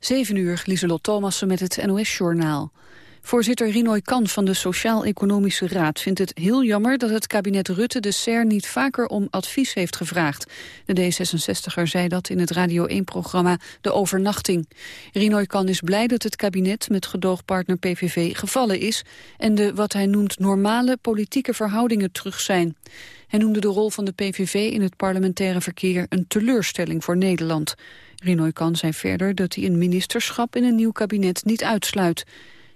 7 uur, Lieselot Thomassen met het NOS-journaal. Voorzitter Rinoy Kan van de Sociaal-Economische Raad vindt het heel jammer dat het kabinet Rutte de SER niet vaker om advies heeft gevraagd. De D66er zei dat in het Radio 1-programma De Overnachting. Rinoy Kan is blij dat het kabinet met gedoogpartner PVV gevallen is en de wat hij noemt normale politieke verhoudingen terug zijn. Hij noemde de rol van de PVV in het parlementaire verkeer een teleurstelling voor Nederland. Rinoy Kan zei verder dat hij een ministerschap in een nieuw kabinet niet uitsluit.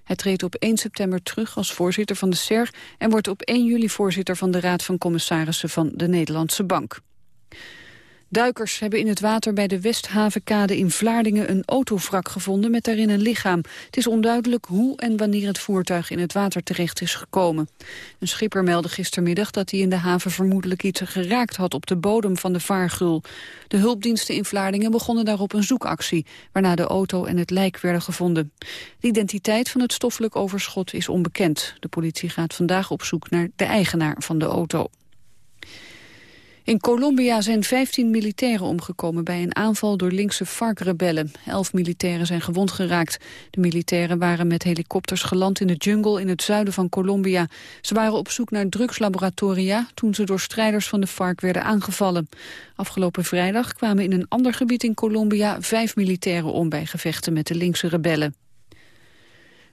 Hij treedt op 1 september terug als voorzitter van de SER... en wordt op 1 juli voorzitter van de Raad van Commissarissen van de Nederlandse Bank. Duikers hebben in het water bij de Westhavenkade in Vlaardingen een autovrak gevonden met daarin een lichaam. Het is onduidelijk hoe en wanneer het voertuig in het water terecht is gekomen. Een schipper meldde gistermiddag dat hij in de haven vermoedelijk iets geraakt had op de bodem van de vaargul. De hulpdiensten in Vlaardingen begonnen daarop een zoekactie, waarna de auto en het lijk werden gevonden. De identiteit van het stoffelijk overschot is onbekend. De politie gaat vandaag op zoek naar de eigenaar van de auto. In Colombia zijn 15 militairen omgekomen bij een aanval door linkse FARC-rebellen. Elf militairen zijn gewond geraakt. De militairen waren met helikopters geland in de jungle in het zuiden van Colombia. Ze waren op zoek naar drugslaboratoria toen ze door strijders van de FARC werden aangevallen. Afgelopen vrijdag kwamen in een ander gebied in Colombia vijf militairen om bij gevechten met de linkse rebellen.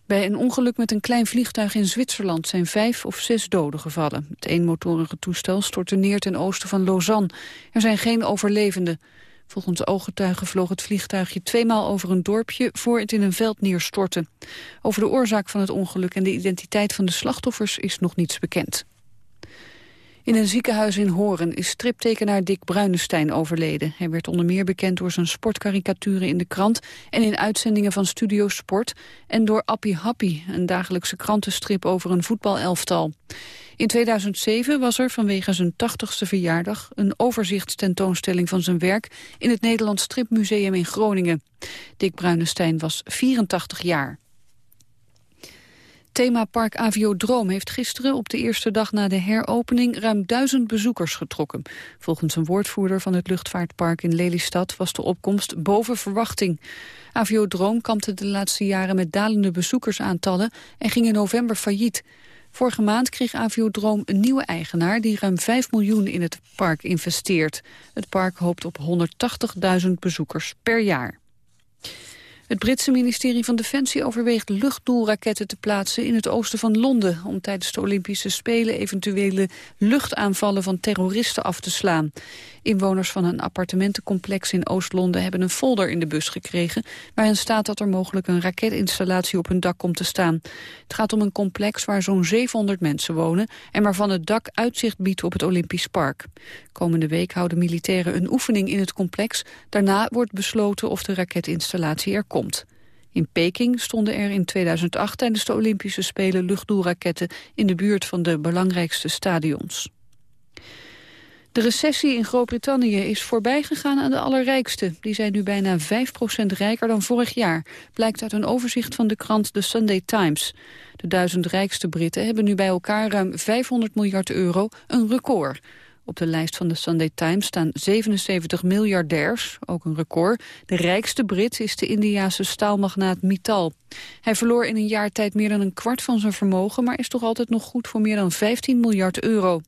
Bij een ongeluk met een klein vliegtuig in Zwitserland zijn vijf of zes doden gevallen. Het eenmotorige toestel stortte neer ten oosten van Lausanne. Er zijn geen overlevenden. Volgens ooggetuigen vloog het vliegtuigje tweemaal over een dorpje voor het in een veld neerstortte. Over de oorzaak van het ongeluk en de identiteit van de slachtoffers is nog niets bekend. In een ziekenhuis in Horen is striptekenaar Dick Bruinestein overleden. Hij werd onder meer bekend door zijn sportkarikaturen in de krant... en in uitzendingen van Studio Sport... en door Appie Happy, een dagelijkse krantenstrip over een voetbalelftal. In 2007 was er vanwege zijn 80ste verjaardag... een overzichtstentoonstelling van zijn werk... in het Nederlands Stripmuseum in Groningen. Dick Bruinestein was 84 jaar. Themapark Aviodroom heeft gisteren op de eerste dag na de heropening ruim duizend bezoekers getrokken. Volgens een woordvoerder van het luchtvaartpark in Lelystad was de opkomst boven verwachting. Aviodroom kampte de laatste jaren met dalende bezoekersaantallen en ging in november failliet. Vorige maand kreeg Aviodroom een nieuwe eigenaar die ruim 5 miljoen in het park investeert. Het park hoopt op 180.000 bezoekers per jaar. Het Britse ministerie van Defensie overweegt luchtdoelraketten te plaatsen in het oosten van Londen om tijdens de Olympische Spelen eventuele luchtaanvallen van terroristen af te slaan. Inwoners van een appartementencomplex in Oost-Londen hebben een folder in de bus gekregen waarin staat dat er mogelijk een raketinstallatie op hun dak komt te staan. Het gaat om een complex waar zo'n 700 mensen wonen en waarvan het dak uitzicht biedt op het Olympisch Park. Komende week houden militairen een oefening in het complex. Daarna wordt besloten of de raketinstallatie er komt. In Peking stonden er in 2008 tijdens de Olympische Spelen luchtdoelraketten in de buurt van de belangrijkste stadions. De recessie in Groot-Brittannië is voorbijgegaan aan de allerrijkste. Die zijn nu bijna 5% rijker dan vorig jaar, blijkt uit een overzicht van de krant The Sunday Times. De duizend rijkste Britten hebben nu bij elkaar ruim 500 miljard euro, een record. Op de lijst van de Sunday Times staan 77 miljardairs, ook een record. De rijkste Brit is de Indiase staalmagnaat Mittal. Hij verloor in een jaar tijd meer dan een kwart van zijn vermogen... maar is toch altijd nog goed voor meer dan 15 miljard euro.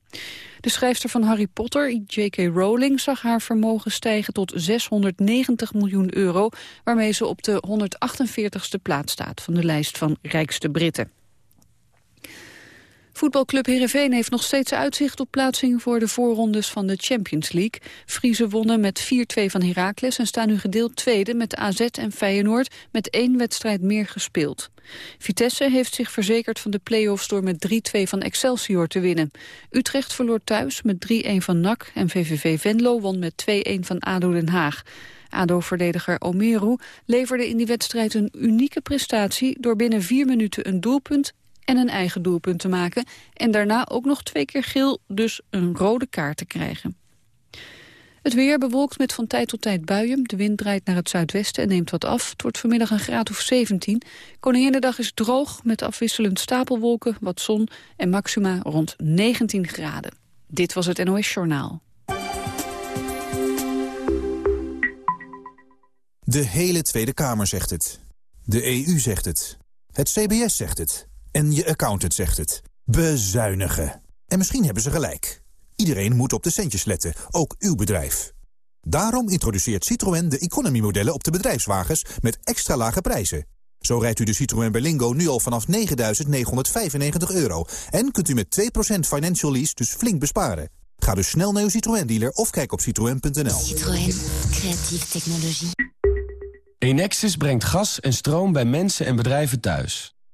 De schrijfster van Harry Potter, J.K. Rowling, zag haar vermogen stijgen tot 690 miljoen euro... waarmee ze op de 148ste plaats staat van de lijst van rijkste Britten. Voetbalclub Heerenveen heeft nog steeds uitzicht op plaatsing voor de voorrondes van de Champions League. Friese wonnen met 4-2 van Heracles en staan nu gedeeld tweede met AZ en Feyenoord met één wedstrijd meer gespeeld. Vitesse heeft zich verzekerd van de play-offs door met 3-2 van Excelsior te winnen. Utrecht verloor thuis met 3-1 van NAC en VVV Venlo won met 2-1 van ADO Den Haag. ADO-verdediger Omeru leverde in die wedstrijd een unieke prestatie... door binnen vier minuten een doelpunt en een eigen doelpunt te maken. En daarna ook nog twee keer geel, dus een rode kaart te krijgen. Het weer bewolkt met van tijd tot tijd buien. De wind draait naar het zuidwesten en neemt wat af. Het wordt vanmiddag een graad of 17. Koninginnedag is droog met afwisselend stapelwolken, wat zon en maxima rond 19 graden. Dit was het NOS Journaal. De hele Tweede Kamer zegt het. De EU zegt het. Het CBS zegt het. En je accountant zegt het. Bezuinigen. En misschien hebben ze gelijk. Iedereen moet op de centjes letten, ook uw bedrijf. Daarom introduceert Citroën de economy-modellen op de bedrijfswagens met extra lage prijzen. Zo rijdt u de Citroën Berlingo nu al vanaf 9.995 euro. En kunt u met 2% financial lease dus flink besparen. Ga dus snel naar uw Citroën-dealer of kijk op citroën.nl. Citroën. Creatieve technologie. Enexis brengt gas en stroom bij mensen en bedrijven thuis.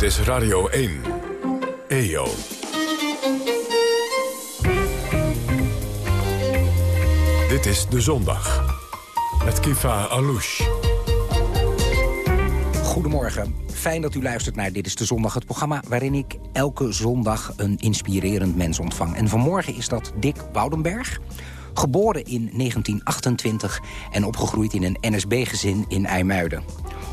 Dit is Radio 1. EO. Dit is De Zondag. Met Kifa Alouche. Goedemorgen. Fijn dat u luistert naar Dit is de Zondag, het programma... waarin ik elke zondag een inspirerend mens ontvang. En vanmorgen is dat Dick Woudenberg. Geboren in 1928 en opgegroeid in een NSB-gezin in IJmuiden.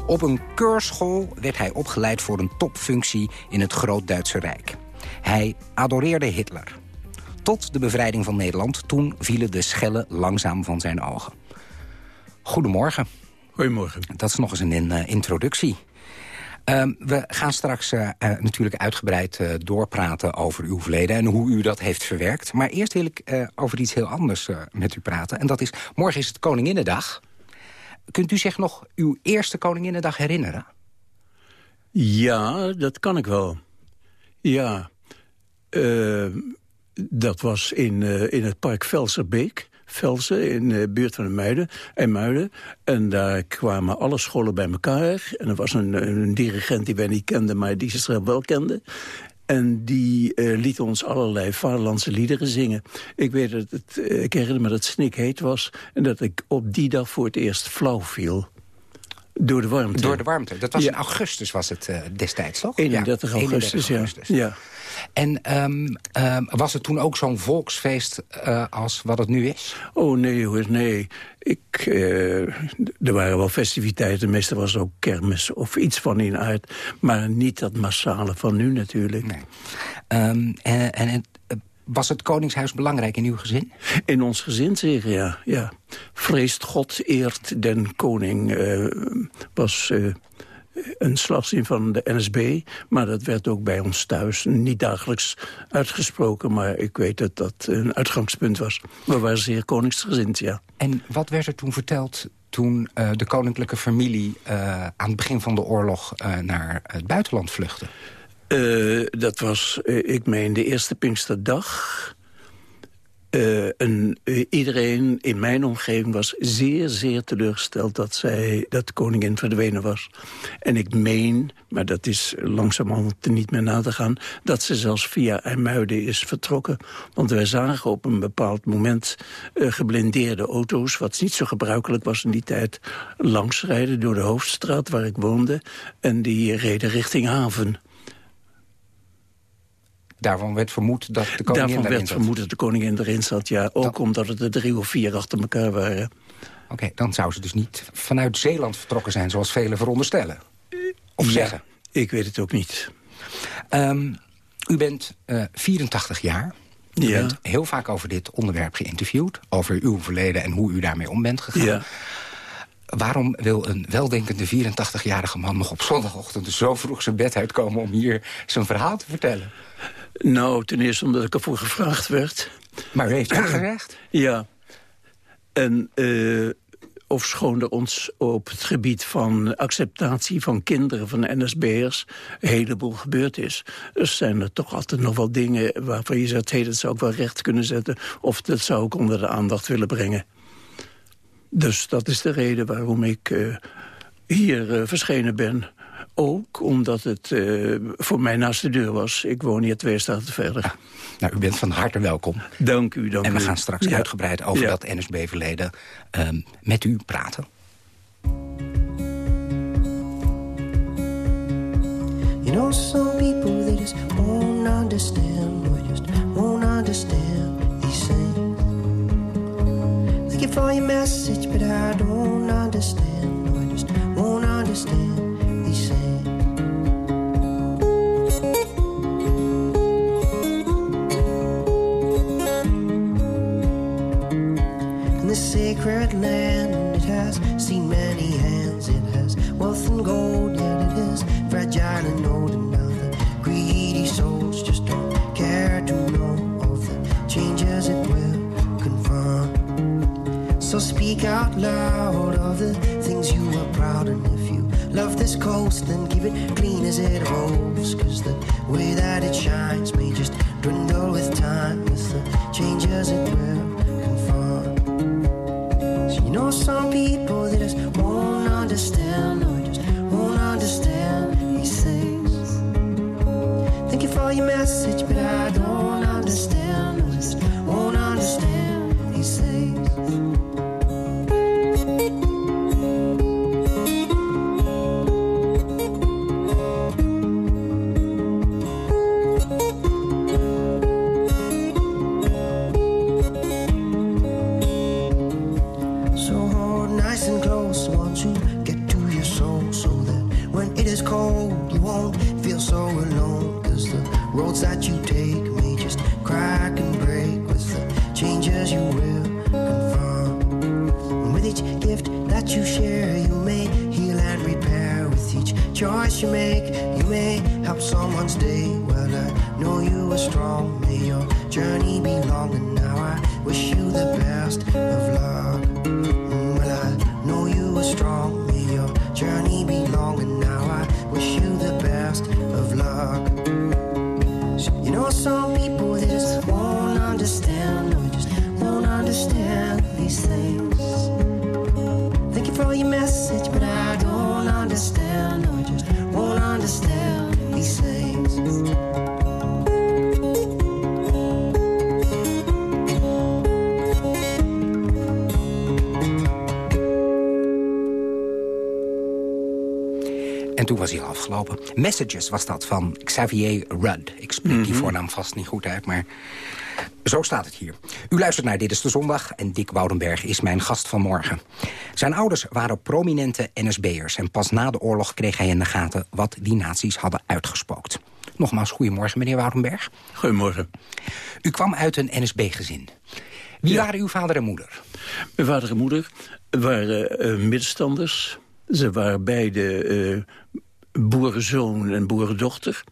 Op een keurschool werd hij opgeleid voor een topfunctie in het Groot-Duitse Rijk. Hij adoreerde Hitler. Tot de bevrijding van Nederland, toen vielen de schellen langzaam van zijn ogen. Goedemorgen. Goedemorgen. Dat is nog eens een uh, introductie. Uh, we gaan straks uh, natuurlijk uitgebreid doorpraten over uw verleden... en hoe u dat heeft verwerkt. Maar eerst wil ik over iets heel anders met u praten. En dat is, morgen is het Koninginnedag. Kunt u zich nog uw eerste Koninginnedag herinneren? Ja, dat kan ik wel. Ja. dat was in, in het park Velserbeek. Velsen in de buurt van de Muiden, en Muiden. En daar kwamen alle scholen bij elkaar. En er was een, een dirigent die wij niet kenden, maar die ze wel kenden. En die uh, liet ons allerlei vaderlandse liederen zingen. Ik weet dat het, uh, ik herinner me dat het snikheet was... en dat ik op die dag voor het eerst flauw viel. Door de warmte. Door de warmte. Dat was ja. in augustus was het uh, destijds, toch? 31 ja. augustus, 31 augustus, ja. En um, um, was het toen ook zo'n volksfeest uh, als wat het nu is? Oh, nee hoor, nee. Ik, uh, er waren wel festiviteiten, meestal was ook kermis of iets van in aard. Maar niet dat massale van nu natuurlijk. Nee. Um, en, en was het koningshuis belangrijk in uw gezin? In ons gezin zeker, ja. ja. Vreest God, eert den koning. Uh, was uh, een slagzin van de NSB. Maar dat werd ook bij ons thuis niet dagelijks uitgesproken. Maar ik weet dat dat een uitgangspunt was. We waren zeer koningsgezind, ja. En wat werd er toen verteld toen uh, de koninklijke familie... aan het begin van de oorlog naar het buitenland vluchtte? Uh, dat was, uh, ik meen, de eerste Pinksterdag. Uh, en, iedereen in mijn omgeving was zeer, zeer teleurgesteld... dat, zij, dat de koningin verdwenen was. En ik meen, maar dat is langzamerhand niet meer na te gaan... dat ze zelfs via IJmuiden is vertrokken. Want wij zagen op een bepaald moment geblindeerde auto's... wat niet zo gebruikelijk was in die tijd... langsrijden door de hoofdstraat waar ik woonde. En die reden richting haven. Daarvan werd vermoed dat de koningin Daarvan werd vermoed dat de koningin erin zat, ja. Ook dat... omdat het er drie of vier achter elkaar waren. Oké, okay, dan zou ze dus niet vanuit Zeeland vertrokken zijn... zoals velen veronderstellen. Of ja, zeggen. ik weet het ook niet. Um, u bent uh, 84 jaar. U ja. bent heel vaak over dit onderwerp geïnterviewd. Over uw verleden en hoe u daarmee om bent gegaan. Ja. Waarom wil een weldenkende 84-jarige man nog op zondagochtend zo vroeg zijn bed uitkomen om hier zijn verhaal te vertellen? Nou, ten eerste omdat ik ervoor gevraagd werd. Maar u heeft gezegd? Ja. En uh, ofschoon er ons op het gebied van acceptatie van kinderen van NSB'ers een heleboel gebeurd is. Dus zijn er toch altijd nog wel dingen waarvan je zegt, hé, dat zou ik wel recht kunnen zetten. Of dat zou ik onder de aandacht willen brengen. Dus dat is de reden waarom ik uh, hier uh, verschenen ben ook omdat het uh, voor mij naast de deur was. Ik woon hier twee straten verder. Ja. Nou, u bent van harte welkom. Dank u, dank En we u. gaan straks ja. uitgebreid over ja. dat NSB-verleden um, ehm, met u praten. You know some people they just won't understand Or just won't understand these things Looking for your message but I don't understand I just won't understand this sacred land, it has seen many hands. It has wealth and gold, yet it is fragile and old. And now the greedy souls just don't care to know of the changes it will confront. So speak out loud of the things you are proud and if you love this coast then keep it clean as it evolves cause the way that it shines may just dwindle with time with the changes it will you know some people that just won't understand or just won't understand these things. Thank you for your message, but I don't understand. I just won't understand these things. Toen was hij al afgelopen. Messages was dat van Xavier Rudd. Ik spreek die voornaam vast niet goed uit, maar zo staat het hier. U luistert naar Dit is de Zondag en Dick Woudenberg is mijn gast van morgen. Zijn ouders waren prominente NSB'ers... en pas na de oorlog kreeg hij in de gaten wat die naties hadden uitgespookt. Nogmaals, goedemorgen, meneer Woudenberg. Goedemorgen. U kwam uit een NSB-gezin. Wie Ja. waren uw vader en moeder? Mijn vader en moeder waren eh, middenstanders. Ze waren beide eh, boerenzoon en boerendochter.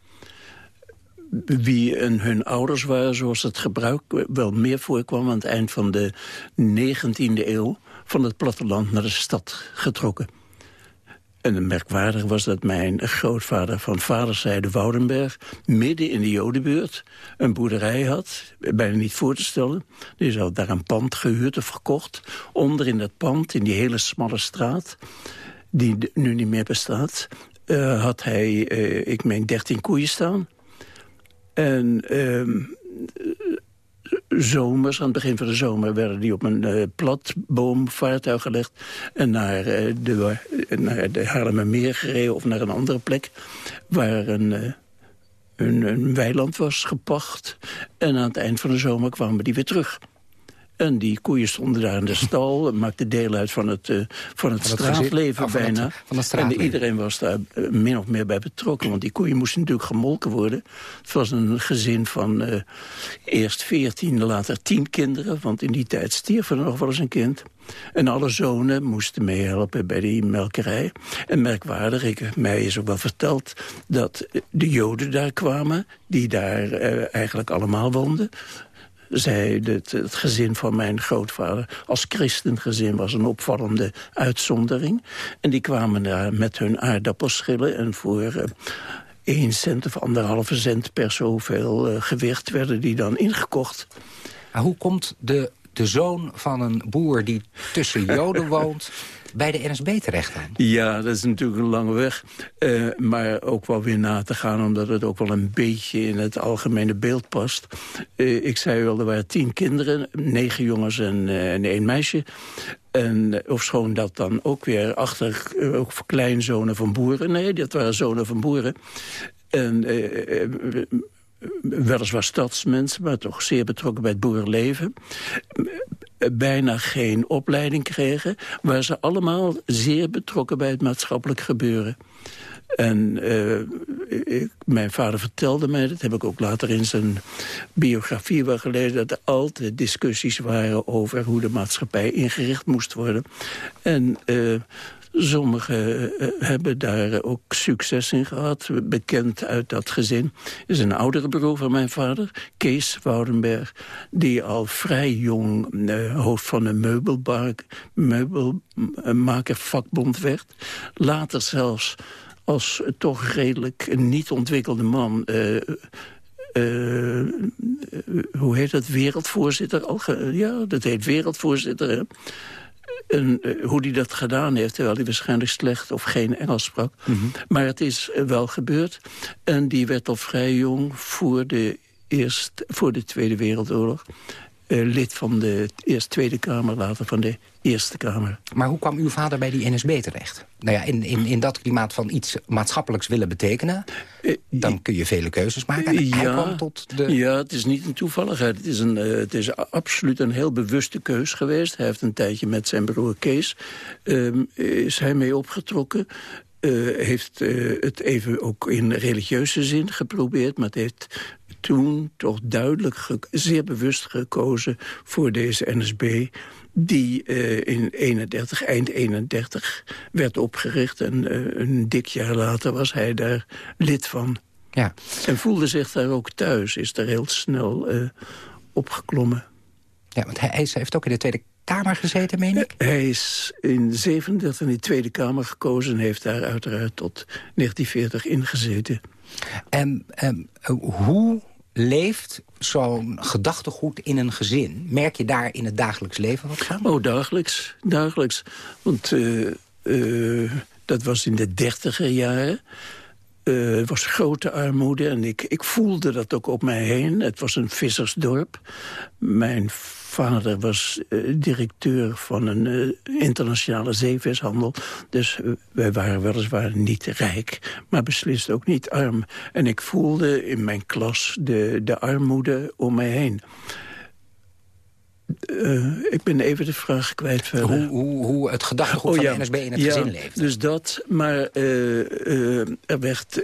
Wie en hun ouders waren, zoals het gebruik wel meer voorkwam... aan het eind van de 19e eeuw van het platteland naar de stad getrokken. En merkwaardig was dat mijn grootvader van vaderszijde Woudenberg... midden in de Jodenbuurt een boerderij had, bijna niet voor te stellen. Die had daar een pand gehuurd of gekocht. Onder in dat pand, in die hele smalle straat, die nu niet meer bestaat... eh, had hij, eh, ik meen, 13 koeien staan. En ehm, zomers, aan het begin van de zomer... werden die op een eh, plat gelegd... en naar, de, naar de Haarlemmermeer gereden of naar een andere plek... waar een, een, een weiland was gepacht. En aan het eind van de zomer kwamen die weer terug. En die koeien stonden daar in de stal... en maakten deel uit van het, eh, van het Van het gezin- straatleven van het- bijna. van het en iedereen was daar eh, min of meer bij betrokken. Want die koeien moesten natuurlijk gemolken worden. Het was een gezin van eh, eerst veertien, later tien kinderen. Want in die tijd stierf er nog wel eens een kind. En alle zonen moesten meehelpen bij die melkerij. En merkwaardig, ik, mij is ook wel verteld... dat de joden daar kwamen, die daar eigenlijk allemaal woonden zij, het, het gezin van mijn grootvader als christengezin was een opvallende uitzondering. En die kwamen daar met hun aardappelschillen en voor eh, één cent of anderhalve cent per zoveel eh, gewicht werden die dan ingekocht. Maar hoe komt de, de zoon van een boer die tussen Joden woont... bij de NSB terecht dan? Ja, dat is natuurlijk een lange weg. eh, maar ook wel weer na te gaan, omdat het ook wel een beetje in het algemene beeld past. Eh, ik zei wel, er waren tien kinderen, negen jongens en, eh, en één meisje. En ofschoon dat dan ook weer achter ook voor kleinzonen van boeren. Nee, dat waren zonen van boeren. En weliswaar stadsmensen, maar toch zeer betrokken bij het boerenleven. Bijna geen opleiding kregen... waren ze allemaal zeer betrokken bij het maatschappelijk gebeuren. En ik, mijn vader vertelde mij, dat heb ik ook later in zijn biografie wel gelezen... dat er altijd discussies waren over hoe de maatschappij ingericht moest worden. En uh, Sommigen uh, hebben daar ook succes in gehad. Bekend uit dat gezin is een oudere broer van mijn vader, Kees Woudenberg... die al vrij jong hoofd van een meubelmakervakbond werd. Later zelfs als toch redelijk niet ontwikkelde man... Hoe heet dat, wereldvoorzitter? Al ja, dat heet wereldvoorzitter. Hè? En, uh, hoe hij dat gedaan heeft, terwijl hij waarschijnlijk slecht of geen Engels sprak. Mm -hmm. Maar het is wel gebeurd. En die werd al vrij jong voor de, eerst, voor de Tweede Wereldoorlog uh, lid van de eerst Tweede Kamer, later van de Eerste Kamer. Maar hoe kwam uw vader bij die NSB terecht? Nou ja, in, in, in dat klimaat van iets maatschappelijks willen betekenen... Uh, dan kun je vele keuzes maken. En ja, hij kwam tot de... ja, het is niet een toevalligheid. Het is, een, uh, het is absoluut een heel bewuste keus geweest. Hij heeft een tijdje met zijn broer Kees... is hij mee opgetrokken. Uh, heeft uh, het even ook in religieuze zin geprobeerd... maar het heeft toen toch duidelijk, zeer bewust gekozen voor deze NSB die uh, in 31, eind 31 werd opgericht. En uh, een dik jaar later was hij daar lid van. Ja. En voelde zich daar ook thuis, is er heel snel uh, opgeklommen. Ja, want hij, hij heeft ook in de Tweede Kamer gezeten, meen ik? Hij is in 37 in de Tweede Kamer gekozen... en heeft daar uiteraard tot 1940 ingezeten. En um, hoe leeft zo'n gedachtegoed in een gezin? Merk je daar in het dagelijks leven wat van? Oh, dagelijks. Dagelijks. Want uh, uh, dat was in de dertiger jaren. Uh, het was grote armoede en ik, ik voelde dat ook op mij heen. Het was een vissersdorp. Mijn vader was uh, directeur van een uh, internationale zeevishandel. Dus uh, wij waren weliswaar niet rijk, maar beslist ook niet arm. En ik voelde in mijn klas de, de armoede om mij heen. ik ben even de vraag kwijt verder. Hoe, hoe, hoe het gedachtegoed oh, ja. van de NSB in het ja, gezin leeft. Dus dat, maar er werd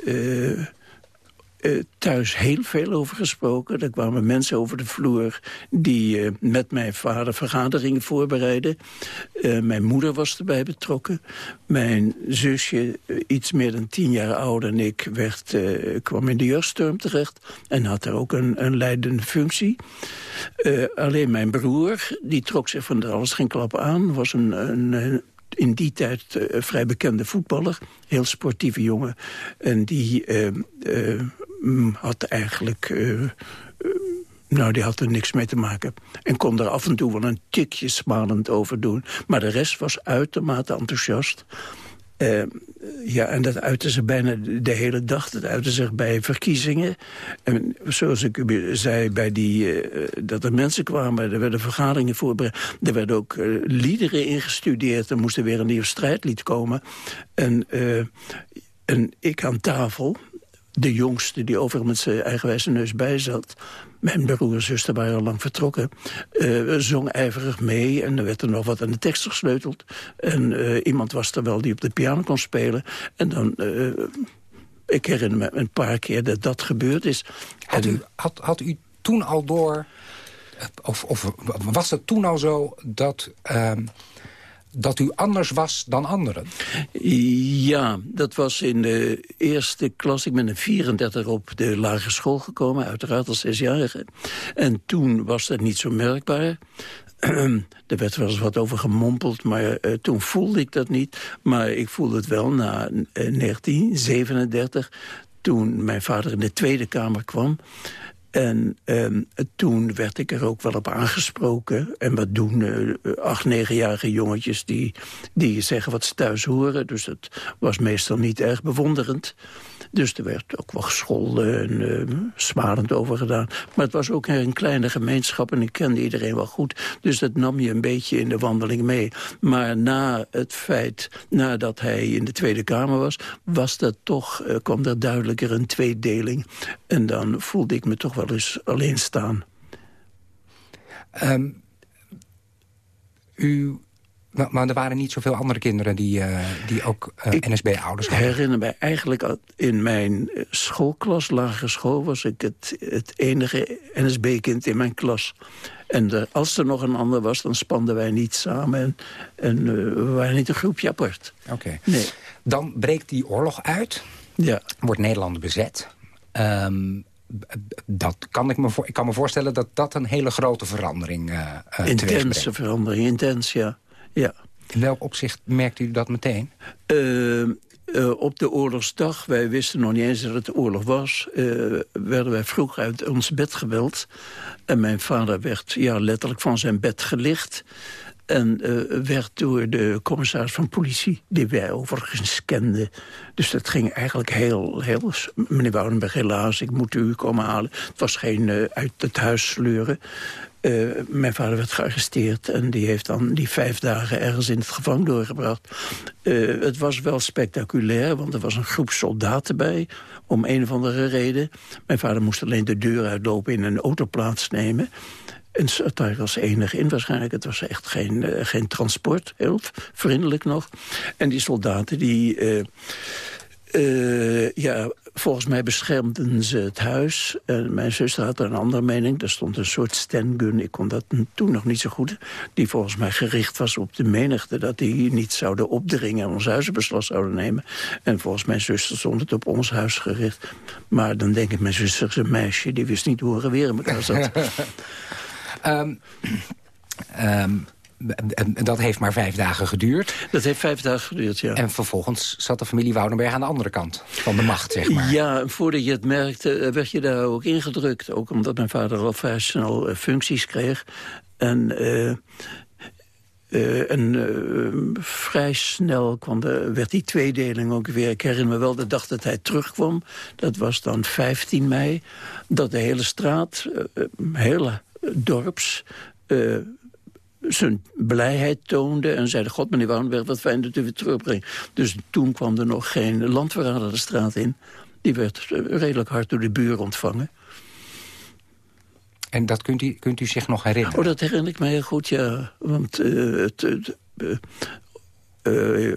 uh, thuis heel veel over gesproken. Er kwamen mensen over de vloer die uh, met mijn vader vergaderingen voorbereidden. Uh, mijn moeder was erbij betrokken. Mijn zusje, iets meer dan tien jaar ouder en ik, werd, kwam in de jeugdstorm terecht. En had daar ook een, een leidende functie. alleen mijn broer, die trok zich van alles geen klap aan. Was een, een in die tijd vrij bekende voetballer. Heel sportieve jongen. En die had eigenlijk... nou, die had er niks mee te maken. En kon er af en toe wel een tikje smalend over doen. Maar de rest was uitermate enthousiast. Uh, ja, en dat uitte zich bijna de hele dag. Dat uitte zich bij verkiezingen. En zoals ik zei, bij die, dat er mensen kwamen, er werden vergaderingen voorbereid. Er werden ook uh, liederen ingestudeerd. Er moest er weer een nieuw strijdlied komen. En, en ik aan tafel, de jongste die overal met zijn eigenwijze neus bij zat... Mijn broer en zuster waren al lang vertrokken. Uh, zong ijverig mee en er werd er nog wat aan de tekst gesleuteld. En uh, iemand was er wel die op de piano kon spelen. En dan... Uh, ik herinner me een paar keer dat dat gebeurd is. Had u, had, had u toen al door... Of, of was het toen al zo dat... Dat u anders was dan anderen? Ja, dat was in de eerste klas. Ik ben in 34 op de lagere school gekomen, uiteraard als zesjarige. En toen was dat niet zo merkbaar. er werd wel eens wat over gemompeld, maar uh, toen voelde ik dat niet. Maar ik voelde het wel na uh, 1937, toen mijn vader in de Tweede Kamer kwam... En um, toen werd ik er ook wel op aangesproken. En wat doen uh, acht, negenjarige jongetjes die, die zeggen wat ze thuis horen. Dus dat was meestal niet erg bewonderend. Dus er werd ook wel gescholden en uh, smalend over gedaan. Maar het was ook een kleine gemeenschap en ik kende iedereen wel goed. Dus dat nam je een beetje in de wandeling mee. Maar na het feit, nadat hij in de Tweede Kamer was... was dat toch, uh, kwam er duidelijker een tweedeling. En dan voelde ik me toch wel eens alleen staan. Um, u... Maar, maar er waren niet zoveel andere kinderen die, uh, die ook uh, NSB-ouders hadden. Ik herinner mij eigenlijk in mijn eh, schoolklas, lagere school... was ik het, het enige NSB-kind in mijn klas. En de, als er nog een ander was, dan spanden wij niet samen. En, en uh, we waren niet een groepje apart. Oké. Okay. Nee. Dan breekt die oorlog uit. Ja. Wordt Nederland bezet. Um, dat kan ik, me voor, ik kan me voorstellen dat dat een hele grote verandering uh, Intense verandering, intens, ja. Ja. In welk opzicht merkt u dat meteen? Uh, uh, op de oorlogsdag, wij wisten nog niet eens dat het oorlog was... Uh, werden wij vroeg uit ons bed gebeld. En mijn vader werd ja, letterlijk van zijn bed gelicht... En uh, werd door de commissaris van politie, die wij overigens kenden. Dus dat ging eigenlijk heel... heel meneer Woudenberg, helaas, ik moet u komen halen. Het was geen uit het huis sleuren. Uh, mijn vader werd gearresteerd en die heeft dan die vijf dagen ergens in het gevangen doorgebracht. Uh, het was wel spectaculair, want er was een groep soldaten bij, om een of andere reden. Mijn vader moest alleen de deur uitlopen in een auto plaatsnemen. En daar als enige in waarschijnlijk. Het was echt geen, uh, geen transport, heel vriendelijk nog. En die soldaten die... uh, ja, volgens mij beschermden ze het huis. Mijn zuster had een andere mening. Er stond een soort stengun, ik kon dat toen nog niet zo goed... die volgens mij gericht was op de menigte... dat die niet zouden opdringen en ons huizenbeslag zouden nemen. En volgens mijn zuster stond het op ons huis gericht. Maar dan denk ik, mijn zuster is een meisje... die wist niet hoe er weer in elkaar zat. Um, dat heeft maar vijf dagen geduurd. Dat heeft vijf dagen geduurd, ja. En vervolgens zat de familie Woudenberg aan de andere kant van de macht, zeg maar. Ja, voordat je het merkte, werd je daar ook ingedrukt. Ook omdat mijn vader al vrij snel uh, functies kreeg. En... Uh, uh, en uh, vrij snel kwam de, werd die tweedeling ook weer. Ik herinner me wel de dag dat hij terugkwam. Dat was dan 15 mei. Dat de hele straat, uh, hele dorps zijn blijheid toonde en zeiden... God, meneer Woudenberg, wat fijn dat u weer terugbrengt. Dus toen kwam er nog geen landverrader de straat in. Die werd redelijk hard door de buur ontvangen. En dat kunt u, kunt u zich nog herinneren? Oh, dat herinner ik me heel goed, ja. Want uh, het... Uh,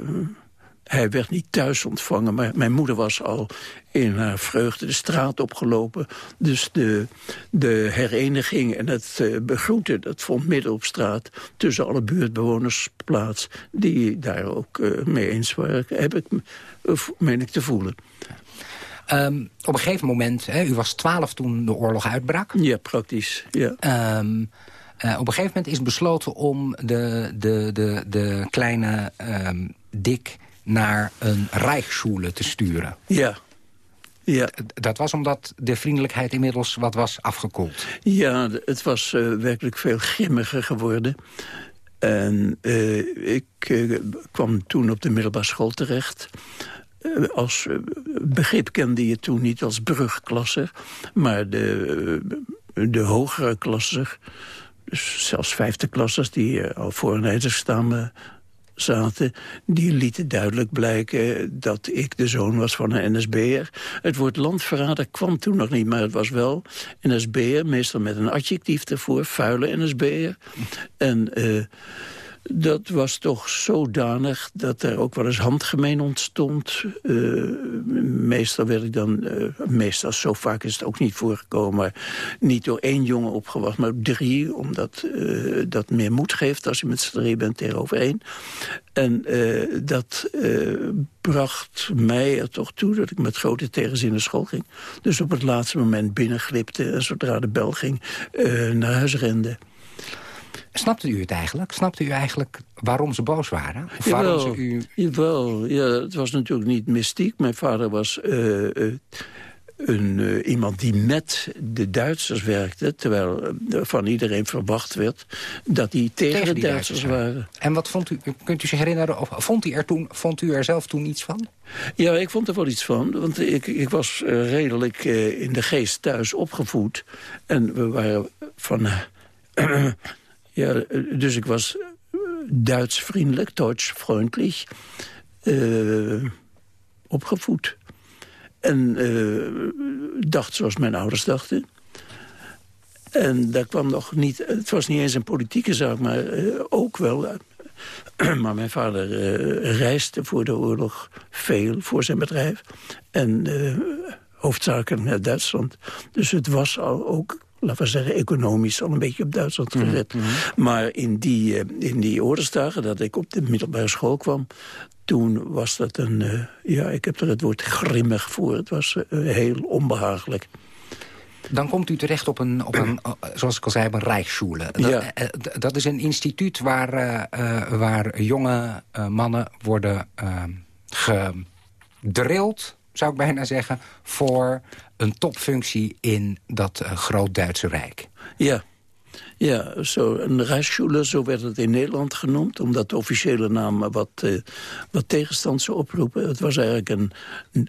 hij werd niet thuis ontvangen, maar mijn moeder was al in haar vreugde de straat opgelopen. Dus de, de hereniging en het uh, begroeten, dat vond midden op straat... tussen alle buurtbewoners plaats, die daar ook uh, mee eens waren. Heb ik, uh, meen ik te voelen. Um, op een gegeven moment, hè, u was twaalf toen de oorlog uitbrak. Ja, praktisch, ja. Um, uh, op een gegeven moment is besloten om de, de, de, de kleine um, Dick naar een Rijksschule te sturen. Ja. Ja. Dat was omdat de vriendelijkheid inmiddels wat was afgekoeld. Ja, het was uh, werkelijk veel grimmiger geworden. En uh, ik uh, kwam toen op de middelbare school terecht. als begrip kende je toen niet als brugklasse, maar de, de hogere klassen, dus zelfs vijfde klassers die al voor een staan zaten... die lieten duidelijk blijken dat ik de zoon was van een NSB'er. Het woord landverrader kwam toen nog niet, maar het was wel NSB'er... meestal met een adjectief ervoor, vuile NSB'er. En... Uh, dat was toch zodanig dat er ook wel eens handgemeen ontstond. Uh, meestal werd ik dan, uh, meestal zo vaak is het ook niet voorgekomen... niet door één jongen opgewacht, maar drie... omdat uh, dat meer moed geeft als je met z'n drie bent tegenover één. En dat bracht mij er toch toe dat ik met grote tegenzin naar school ging. Dus op het laatste moment binnenglipte en zodra de bel ging naar huis rende. Snapte u het eigenlijk? Snapte u eigenlijk waarom ze boos waren? Of jawel, waarom ze u... jawel, ja, het was natuurlijk niet mystiek. Mijn vader was uh, uh, een, uh, iemand die met de Duitsers werkte... terwijl van iedereen verwacht werd dat hij tegen, tegen de Duitsers, Duitsers waren. En wat vond u, kunt u zich herinneren, of vond u, er toen, vond u er zelf toen iets van? Ja, ik vond er wel iets van, want ik, ik was redelijk in de geest thuis opgevoed. En we waren van... Ja, dus ik was Duits vriendelijk, Duits vriendelijk uh, opgevoed. En uh, dacht zoals mijn ouders dachten. En daar kwam nog niet... Het was niet eens een politieke zaak, maar ook wel... maar mijn vader reisde voor de oorlog veel voor zijn bedrijf. En hoofdzakelijk naar Duitsland. Dus het was al ook laten we zeggen, economisch al een beetje op Duitsland mhm, gered. Mhm. Maar in die, uh, in die oorlogsdagen dat ik op de middelbare school kwam... toen was dat een, uh, ja, ik heb er het woord grimmig voor. Het was uh, heel onbehagelijk. Dan komt u terecht op een, op een zoals ik al zei, op een rijksschule. Dat, ja. dat is een instituut waar, waar jonge mannen worden gedrild zou ik bijna zeggen... voor een topfunctie in dat uh, groot-Duitse Rijk. Ja, ja, zo, een Rijksschule, zo werd het in Nederland genoemd... omdat de officiële naam wat, uh, wat tegenstand zou oproepen. Het was eigenlijk een,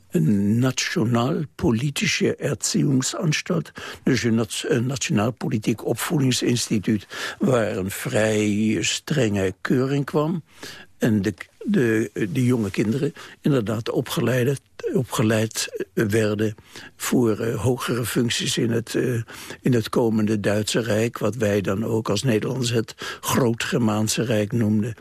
een nationaal-politische erziehungsanstalt. Dus een, een nationaal-politiek opvoedingsinstituut... waar een vrij strenge keuring kwam. En de, de, de jonge kinderen inderdaad opgeleid, opgeleid werden... voor uh, hogere functies in het, uh, in het komende Duitse Rijk... wat wij dan ook als Nederlanders het Groot-Germaanse Rijk noemden.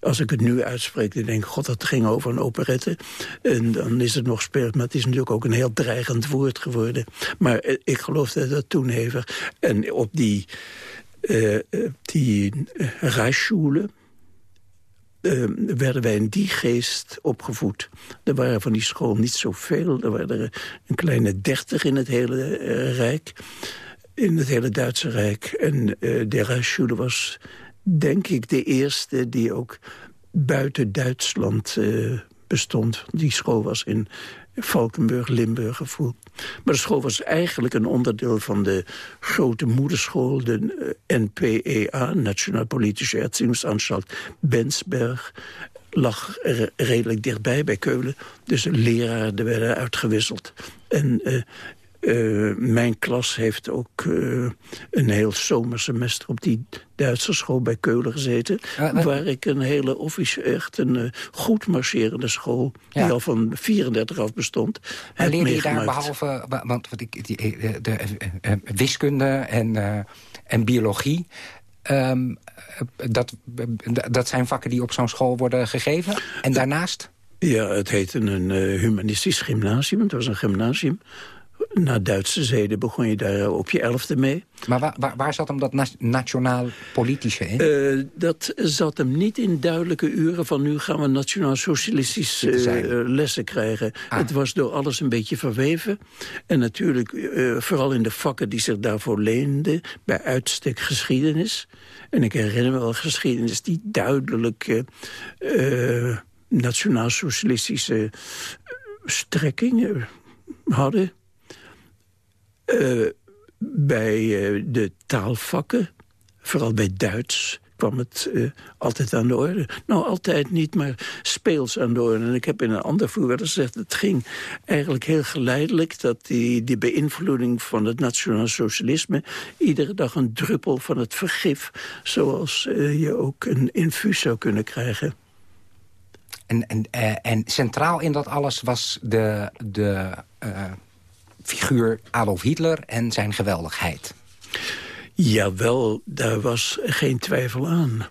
Als ik het nu uitspreek, dan denk ik... god, dat ging over een operette. En dan is het nog speelt, maar het is natuurlijk ook een heel dreigend woord geworden. Maar uh, ik geloofde dat toen hevig. En op die, die Rijksschule uh, werden wij in die geest opgevoed. Er waren van die school niet zoveel. Er waren er een kleine dertig in het hele uh, Rijk. In het hele Duitse Rijk. En uh, de Rijksschule was, denk ik, de eerste die ook buiten Duitsland bestond. Die school was in Valkenburg, Limburg gevoeld. Maar de school was eigenlijk een onderdeel van de grote moederschool... de eh, NPEA, Nationaal Politische Erziehungsanstalt Bensberg lag redelijk dichtbij bij Keulen. Dus leraren werden uitgewisseld. En uh, uh, mijn klas heeft ook uh, een heel zomersemester op die Duitse school bij Keulen gezeten. waar ik een hele officieel, echt een uh, goed marcherende school... die al van 34 af bestond, En leerde je daar behalve... Want wat ik, die, de, wiskunde en, en biologie... Um, dat, dat zijn vakken die op zo'n school worden gegeven. En daarnaast? Ja, het heette een humanistisch gymnasium. Het was een gymnasium na Duitse zeden begon je daar op je elfde mee. Maar waar, waar, waar zat hem dat nationaal-politische in? Uh, dat zat hem niet in duidelijke uren van... nu gaan we nationaal-socialistische uh, lessen krijgen. Ah. Het was door alles een beetje verweven. En natuurlijk, uh, vooral in de vakken die zich daarvoor leenden... bij uitstek geschiedenis. En ik herinner me wel geschiedenis die duidelijk... nationaal-socialistische strekkingen hadden. Uh, bij uh, de taalvakken, vooral bij Duits kwam het uh, altijd aan de orde. Nou, altijd niet, maar speels aan de orde. En ik heb in een ander voorbeeld gezegd... het ging eigenlijk heel geleidelijk... dat die, die beïnvloeding van het nationaal socialisme... iedere dag een druppel van het vergif... zoals je ook een infuus zou kunnen krijgen. En, en, en centraal in dat alles was de... de figuur Adolf Hitler en zijn geweldigheid. Jawel, daar was geen twijfel aan.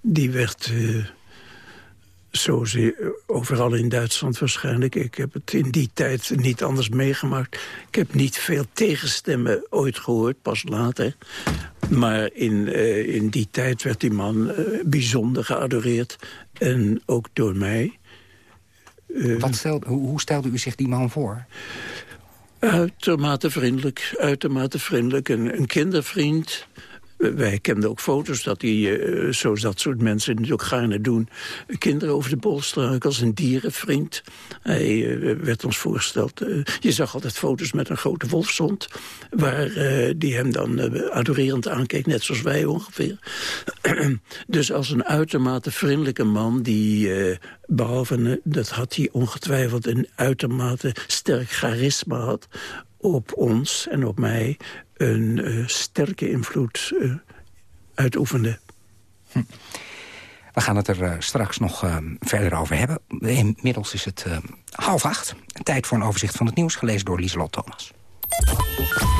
Die werd, uh, zoals overal in Duitsland waarschijnlijk... ik heb het in die tijd niet anders meegemaakt. Ik heb niet veel tegenstemmen ooit gehoord, pas later. Maar in, uh, in die tijd werd die man uh, bijzonder geadoreerd. En ook door mij. Wat stelde, hoe, hoe stelde u zich die man voor? Uitermate vriendelijk, uitermate vriendelijk. Een, een kindervriend. Wij kenden ook foto's dat hij, uh, zoals dat soort mensen natuurlijk gaarne doen... kinderen over de bol als een dierenvriend. Hij uh, werd ons voorgesteld... Uh, je zag altijd foto's met een grote wolfshond... waar die hem dan adorerend aankeek, net zoals wij ongeveer. dus als een uitermate vriendelijke man... die behalve, dat had hij ongetwijfeld... een uitermate sterk charisma had op ons en op mij een uh, sterke invloed uh, uitoefende. Hm. We gaan het er uh, straks nog verder over hebben. Inmiddels is het half acht. Tijd voor een overzicht van het nieuws, gelezen door Lieselot Thomas.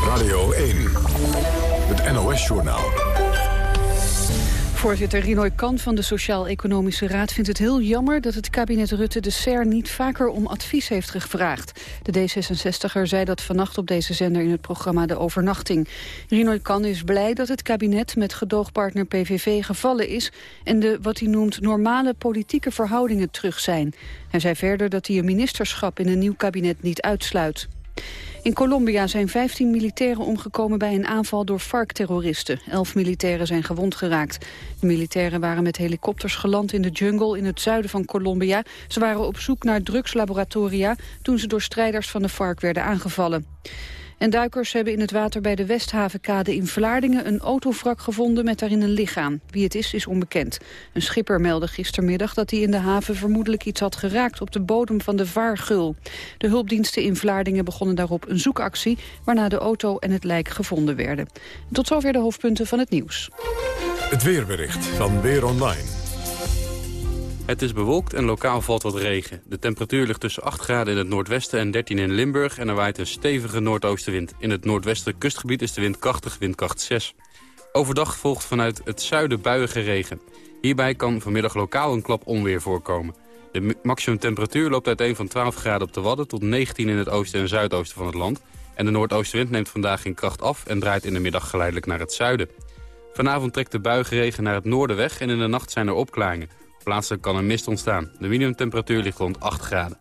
Radio 1, het NOS-journaal. Voorzitter Rinoy Kan van de Sociaal-Economische Raad vindt het heel jammer dat het kabinet Rutte de SER niet vaker om advies heeft gevraagd. De D66er zei dat vannacht op deze zender in het programma De Overnachting. Rinoy Kan is blij dat het kabinet met gedoogpartner PVV gevallen is en de wat hij noemt normale politieke verhoudingen terug zijn. Hij zei verder dat hij een ministerschap in een nieuw kabinet niet uitsluit. In Colombia zijn 15 militairen omgekomen bij een aanval door FARC-terroristen. Elf militairen zijn gewond geraakt. De militairen waren met helikopters geland in de jungle in het zuiden van Colombia. Ze waren op zoek naar drugslaboratoria toen ze door strijders van de FARC werden aangevallen. En duikers hebben in het water bij de Westhavenkade in Vlaardingen een autovrak gevonden met daarin een lichaam. Wie het is, is onbekend. Een schipper meldde gistermiddag dat hij in de haven vermoedelijk iets had geraakt op de bodem van de Vaargul. De hulpdiensten in Vlaardingen begonnen daarop een zoekactie, waarna de auto en het lijk gevonden werden. Tot zover de hoofdpunten van het nieuws. Het weerbericht van Weer Online. Het is bewolkt en lokaal valt wat regen. De temperatuur ligt tussen 8 graden in het noordwesten en 13 in Limburg... en er waait een stevige noordoostenwind. In het noordwestelijk kustgebied is de wind krachtig, windkracht 6. Overdag volgt vanuit het zuiden buiige regen. Hierbij kan vanmiddag lokaal een klap onweer voorkomen. De maximumtemperatuur loopt uiteen van 12 graden op de Wadden... tot 19 in het oosten en zuidoosten van het land. En de noordoostenwind neemt vandaag in kracht af... en draait in de middag geleidelijk naar het zuiden. Vanavond trekt de buige regen naar het noorden weg... en in de nacht zijn er opklaringen. Plaatselijk kan een mist ontstaan. De minimumtemperatuur ligt rond 8 graden.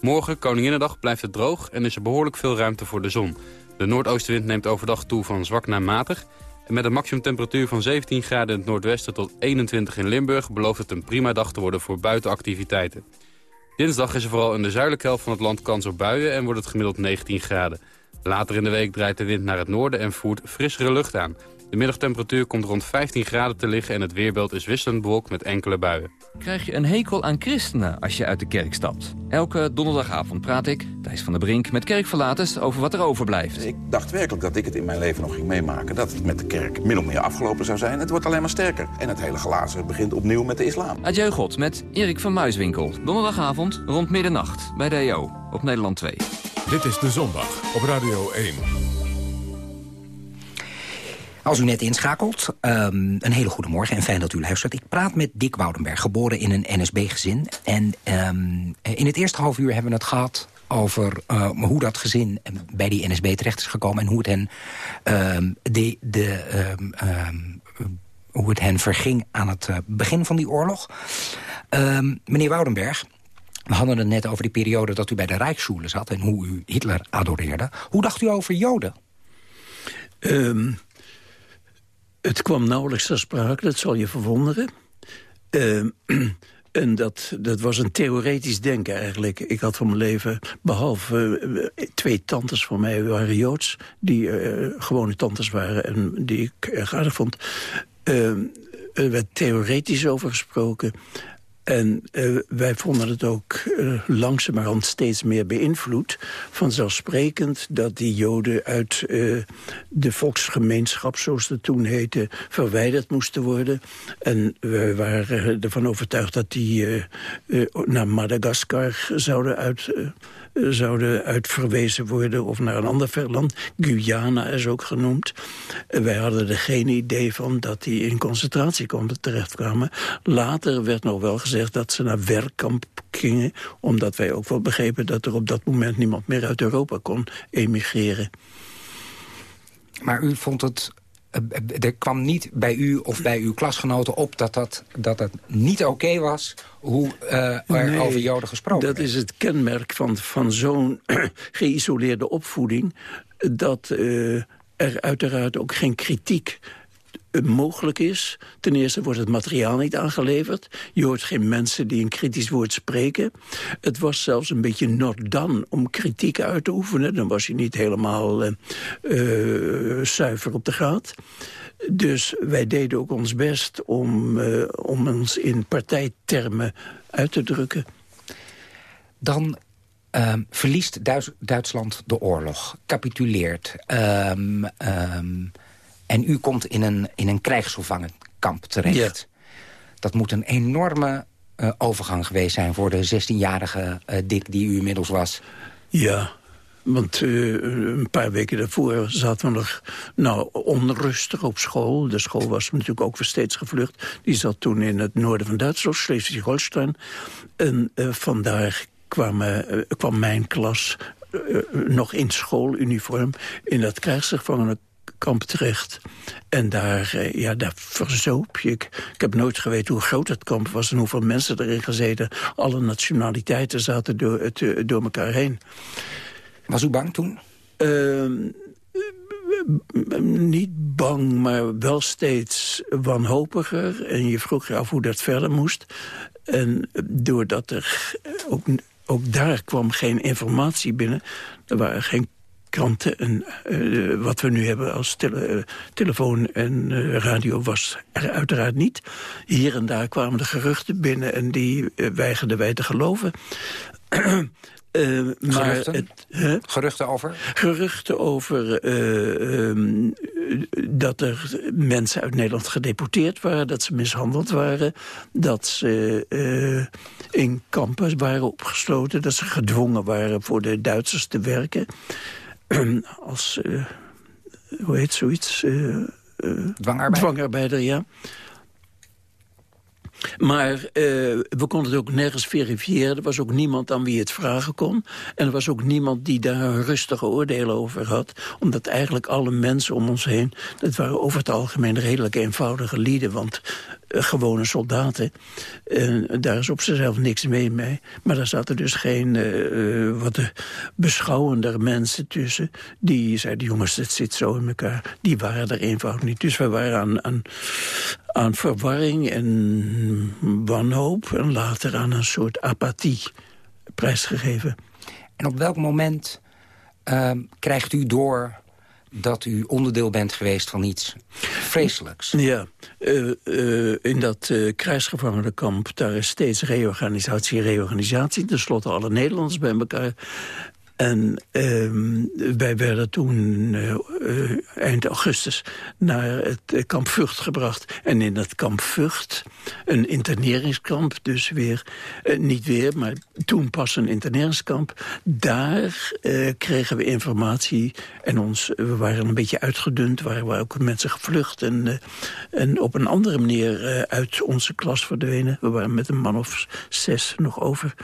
Morgen, Koninginnedag, blijft het droog en is er behoorlijk veel ruimte voor de zon. De noordoostenwind neemt overdag toe van zwak naar matig. En met een maximumtemperatuur van 17 graden in het noordwesten tot 21 in Limburg... belooft het een prima dag te worden voor buitenactiviteiten. Dinsdag is er vooral in de zuidelijke helft van het land kans op buien... en wordt het gemiddeld 19 graden. Later in de week draait de wind naar het noorden en voert frissere lucht aan. De middagtemperatuur komt rond 15 graden te liggen... en het weerbeeld is wisselend bewolkt met enkele buien. Krijg je een hekel aan christenen als je uit de kerk stapt? Elke donderdagavond praat ik, Thijs van der Brink, met kerkverlaters... over wat er overblijft. Ik dacht werkelijk dat ik het in mijn leven nog ging meemaken. Dat het met de kerk min of meer afgelopen zou zijn. Het wordt alleen maar sterker. En het hele glazen begint opnieuw met de islam. Adieu God met Erik van Muiswinkel. Donderdagavond rond middernacht bij de EO op Nederland 2. Dit is De Zondag op Radio 1. Als u net inschakelt, um, een hele goede morgen en fijn dat u luistert. Ik praat met Dick Woudenberg, geboren in een NSB-gezin. En um, in het eerste half uur hebben we het gehad over uh, hoe dat gezin bij die NSB terecht is gekomen... en hoe het hen, de, de, hoe het hen verging aan het uh, begin van die oorlog. meneer Woudenberg, we hadden het net over die periode dat u bij de Rijksschule zat... en hoe u Hitler adoreerde. Hoe dacht u over Joden? Um, het kwam nauwelijks ter sprake, dat zal je verwonderen. Uh, en dat, dat was een theoretisch denken eigenlijk. Ik had van mijn leven, behalve uh, twee tantes van mij waren Joods... die uh, gewone tantes waren en die ik erg aardig vond... Ehm, er werd theoretisch over gesproken. En uh, wij vonden het ook uh, langzamerhand steeds meer beïnvloed. Vanzelfsprekend dat die joden uit uh, de volksgemeenschap, zoals dat toen heette, verwijderd moesten worden. En we waren ervan overtuigd dat die naar Madagaskar zouden uit zouden uitverwezen worden of naar een ander ver land. Guyana is ook genoemd. Wij hadden er geen idee van dat die in concentratiekampen terechtkwamen. Later werd nog wel gezegd dat ze naar werkkamp gingen... omdat wij ook wel begrepen dat er op dat moment niemand meer uit Europa kon emigreren. Maar u vond het eh, er kwam niet bij u of bij uw klasgenoten op dat dat, dat het niet oké was hoe uh, er over Joden gesproken dat is het kenmerk van, van zo'n geïsoleerde opvoeding... dat uh, er uiteraard ook geen kritiek mogelijk is. Ten eerste wordt het materiaal niet aangeleverd. Je hoort geen mensen die een kritisch woord spreken. Het was zelfs een beetje not done om kritiek uit te oefenen. Dan was je niet helemaal uh, uh, zuiver op de graad. Dus wij deden ook ons best om, uh, om ons in partijtermen uit te drukken. Dan um, verliest Duits Duitsland de oorlog, capituleert... Um, en u komt in een, in een krijgsgevangenkamp terecht. Dat moet een enorme uh, overgang geweest zijn voor de 16-jarige uh, Dick die u inmiddels was. Ja, want uh, een paar weken daarvoor zaten we nog nou, onrustig op school. De school was natuurlijk ook weer steeds gevlucht. Die zat toen in het noorden van Duitsland, Schleswig-Holstein. En vandaar kwam, kwam mijn klas nog in schooluniform... in dat krijgsgevangenenkamp terecht. En daar, ja, daar verzoop je. Ik, ik heb nooit geweten hoe groot het kamp was... en hoeveel mensen erin gezeten. Alle nationaliteiten zaten door, het, door elkaar heen. Was u bang toen? Uh, niet bang, maar wel steeds wanhopiger. En je vroeg je af hoe dat verder moest. En doordat er ook, ook daar kwam geen informatie binnen... er waren geen kranten en uh, wat we nu hebben als tele uh, telefoon en uh, radio was er uiteraard niet. Hier en daar kwamen de geruchten binnen en die weigerden wij te geloven. Uh, maar geruchten? Het, huh? geruchten over? Geruchten over um, dat er mensen uit Nederland gedeporteerd waren... dat ze mishandeld waren, dat ze in kampen waren opgesloten... dat ze gedwongen waren voor de Duitsers te werken. Als, hoe heet zoiets? Dwangarbeid? Dwangarbeider, ja. Maar uh, we konden het ook nergens verifiëren. Er was ook niemand aan wie het vragen kon. En er was ook niemand die daar een rustige oordeel over had. Omdat eigenlijk alle mensen om ons heen... dat waren over het algemeen redelijk eenvoudige lieden. Want uh, gewone soldaten, daar is op zichzelf niks mee mee. Maar daar zaten dus geen wat beschouwender mensen tussen... die zeiden, jongens, het zit zo in elkaar. Die waren er eenvoudig niet. Dus we waren aan, aan, aan verwarring en wanhoop... en later aan een soort apathie prijsgegeven. En op welk moment uh, krijgt u door dat u onderdeel bent geweest van iets vreselijks? Ja, uh, uh, in dat uh, krijgsgevangenenkamp... daar is steeds reorganisatie, reorganisatie. Ten slotte alle Nederlanders bij elkaar. En uh, wij werden toen uh, eind augustus naar het kamp Vught gebracht. En in dat kamp Vught, een interneringskamp, dus weer, uh, niet weer, maar toen pas een interneringskamp. Daar kregen we informatie en ons, we waren een beetje uitgedund, waren we ook mensen gevlucht en, en op een andere manier uit onze klas verdwenen. We waren met een man of zes nog over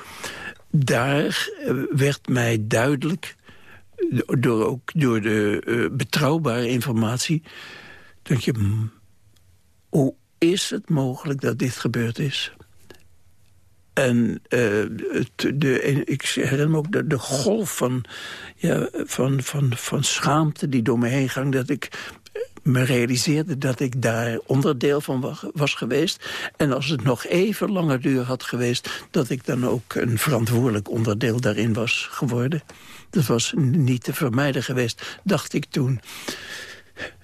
daar werd mij duidelijk, door, ook door de uh, betrouwbare informatie... dat je, hoe is het mogelijk dat dit gebeurd is? En uh, het, de, ik herinner me ook de, de golf van, ja, van, van, van schaamte die door me heen ging... dat ik me realiseerde dat ik daar onderdeel van was geweest. En als het nog even langer duur had geweest... dat ik dan ook een verantwoordelijk onderdeel daarin was geworden. Dat was niet te vermijden geweest, dacht ik toen.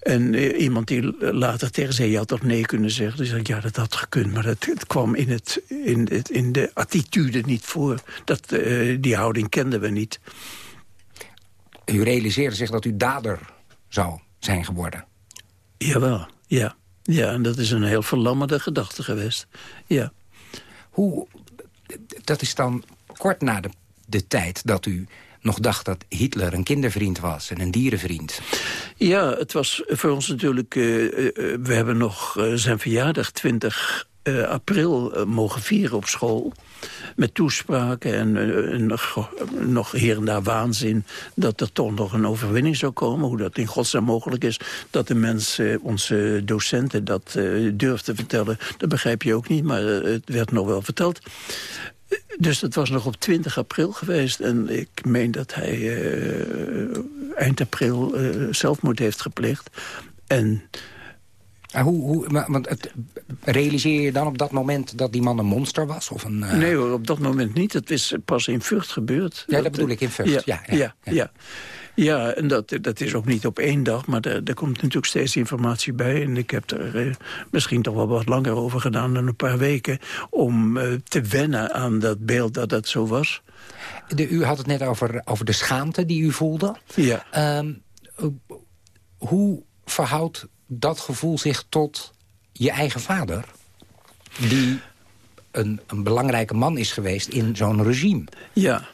En uh, iemand die later tegen zei, je had toch nee kunnen zeggen. Dus ik, ja, dat had gekund, maar dat, het kwam in, het, in, het, in de attitude niet voor. Dat, uh, die houding kenden we niet. U realiseerde zich dat u dader zou zijn geworden? Jawel, ja. Ja, en dat is een heel verlammende gedachte geweest. Ja. Hoe, dat is dan kort na de, de tijd dat u nog dacht dat Hitler een kindervriend was en een dierenvriend. Ja, het was voor ons natuurlijk... Uh, uh, we hebben nog uh, zijn verjaardag 20 april mogen vieren op school met toespraken en, uh, nog, nog hier en daar waanzin... dat er toch nog een overwinning zou komen. Hoe dat in godsnaam mogelijk is. Dat de mensen, onze docenten, dat uh, durfden vertellen... dat begrijp je ook niet, maar het werd nog wel verteld. Dus dat was nog op 20 april geweest. En ik meen dat hij eind april zelfmoord heeft gepleegd. En hoe, hoe, want het, realiseer je dan op dat moment dat die man een monster was? Of een, uh... Nee hoor, op dat moment niet. Het is pas in Vught gebeurd. Ja, dat, bedoel ik, in Vught. Ja, ja, ja, ja. ja. ja en dat, dat is ook niet op één dag, maar er, er komt natuurlijk steeds informatie bij. En ik heb er uh, misschien toch wel wat langer over gedaan dan een paar weken... om uh, te wennen aan dat beeld dat dat zo was. De, u had het net over, over de schaamte die u voelde. Ja. Um, hoe verhoudt dat gevoel zich tot je eigen vader... die een, een belangrijke man is geweest in zo'n regime. Ja,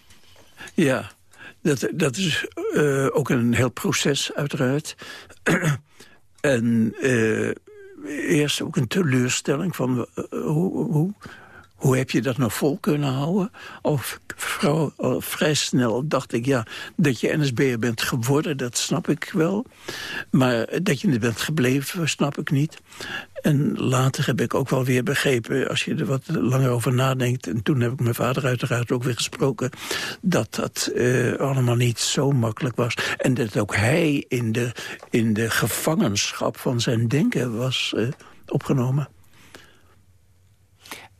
ja. Dat, dat is uh, ook een heel proces, uiteraard. en uh, eerst ook een teleurstelling van uh, hoe, hoe, hoe heb je dat nou vol kunnen houden? Of vrouw, al vrij snel dacht ik, ja, dat je NSB'er bent geworden, dat snap ik wel. Maar dat je er bent gebleven, snap ik niet. En later heb ik ook wel weer begrepen, als je er wat langer over nadenkt... en toen heb ik mijn vader uiteraard ook weer gesproken... dat dat uh, allemaal niet zo makkelijk was. En dat ook hij in de, in de gevangenschap van zijn denken was uh, opgenomen.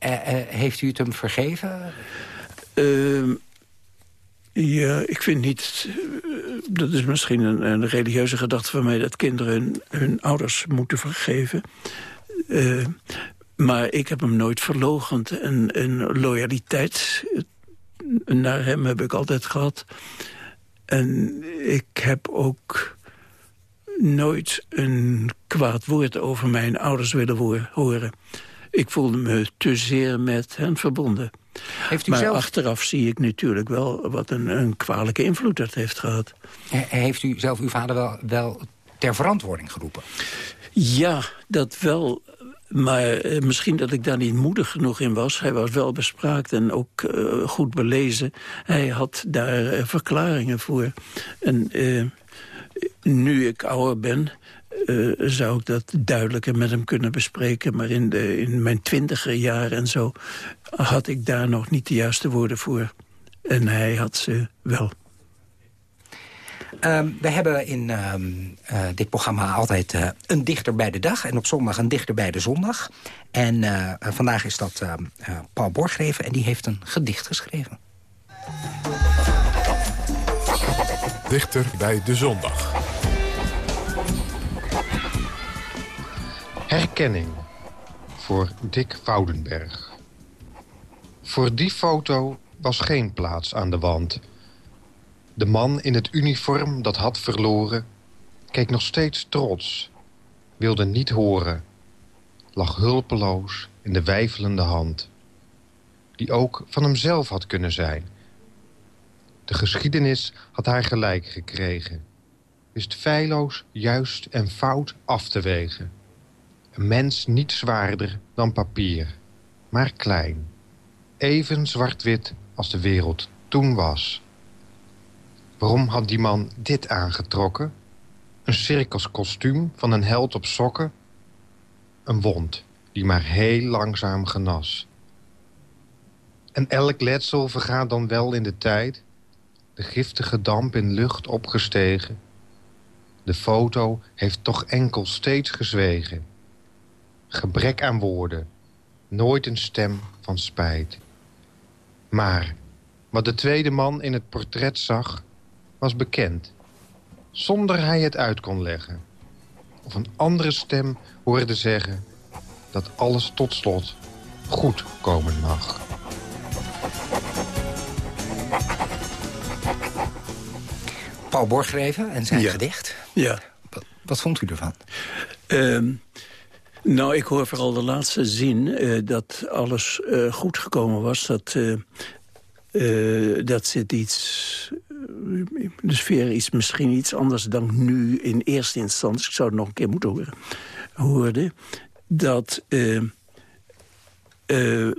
Uh, heeft u het hem vergeven? Ehm, ja, ik vind niet... dat is misschien een, een, religieuze gedachte van mij... dat kinderen hun, ouders moeten vergeven. Maar ik heb hem nooit verlogend. En, en loyaliteit naar hem heb ik altijd gehad. En ik heb ook nooit een kwaad woord over mijn ouders willen horen. Ik voelde me te zeer met hen verbonden. Heeft u maar zelf... achteraf zie ik natuurlijk wel wat een, een kwalijke invloed dat heeft gehad. Heeft u zelf uw vader wel, wel ter verantwoording geroepen? Ja, dat wel. Maar eh, misschien dat ik daar niet moedig genoeg in was. Hij was wel bespraakt en ook uh, goed belezen. Hij had daar uh, verklaringen voor. En nu ik ouder ben, uh, zou ik dat duidelijker met hem kunnen bespreken. Maar in, de, in mijn twintiger jaren en zo had ik daar nog niet de juiste woorden voor. En hij had ze wel. Um, we hebben in um, uh, dit programma altijd uh, een dichter bij de dag... en op zondag een dichter bij de zondag. En uh, vandaag is dat Paul Borgreven en die heeft een gedicht geschreven. Dichter bij de zondag. Herkenning voor Dick Woudenberg. Voor die foto was geen plaats aan de wand. De man in het uniform dat had verloren... keek nog steeds trots, wilde niet horen... lag hulpeloos in de weifelende hand... die ook van hemzelf had kunnen zijn. De geschiedenis had haar gelijk gekregen... wist feilloos juist en fout af te wegen... Een mens niet zwaarder dan papier, maar klein. Even zwart-wit als de wereld toen was. Waarom had die man dit aangetrokken? Een cirkelskostuum van een held op sokken? Een wond die maar heel langzaam genas. En elk letsel vergaat dan wel in de tijd. De giftige damp in lucht opgestegen. De foto heeft toch enkel steeds gezwegen gebrek aan woorden, nooit een stem van spijt. Maar wat de tweede man in het portret zag, was bekend. Zonder hij het uit kon leggen. Of een andere stem hoorde zeggen dat alles tot slot goed komen mag. Paul Borgreven en zijn ja. gedicht. Ja. Wat, wat, vond u ervan? Um, nou, ik hoor vooral de laatste zin, uh, dat alles uh, goed gekomen was. Dat, uh, dat zit iets... de sfeer is misschien iets anders dan nu in eerste instantie. Ik zou het nog een keer moeten horen. Hoorde dat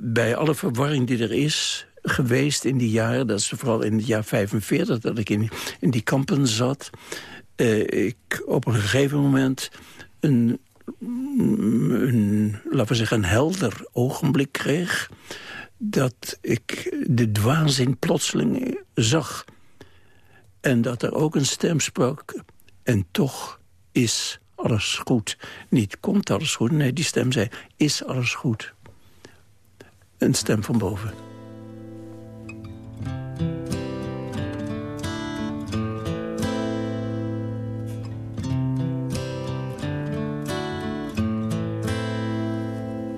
bij alle verwarring die er is geweest in die jaren... dat is vooral in het jaar 45 dat ik in, in die kampen zat... ik op een gegeven moment een een, laten we zeggen, een helder ogenblik kreeg... dat ik de dwaanzin plotseling zag. En dat er ook een stem sprak. En toch is alles goed. Niet komt alles goed, nee, die stem zei, is alles goed. Een stem van boven.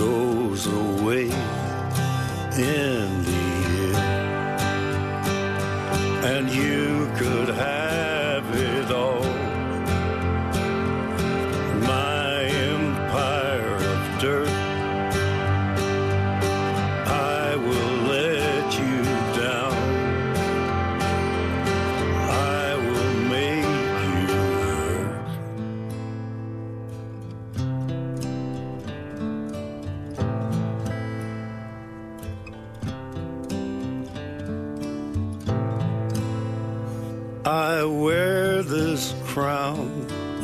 goes away in the end. And you could have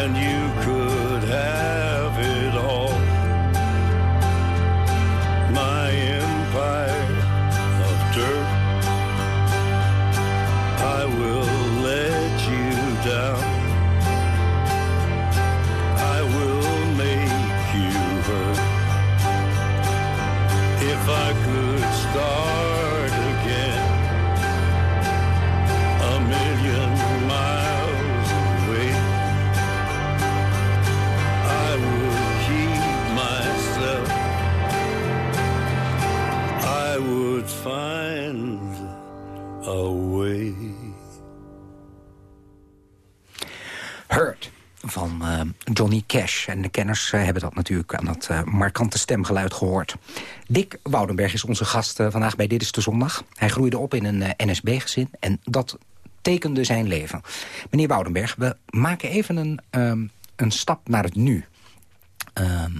And you could Johnny Cash. En de kenners eh, hebben dat natuurlijk aan dat eh, markante stemgeluid gehoord. Dick Woudenberg is onze gast eh, vandaag bij Dit is de Zondag. Hij groeide op in een NSB-gezin en dat tekende zijn leven. Meneer Woudenberg, we maken even een, ehm, een stap naar het nu. Ehm,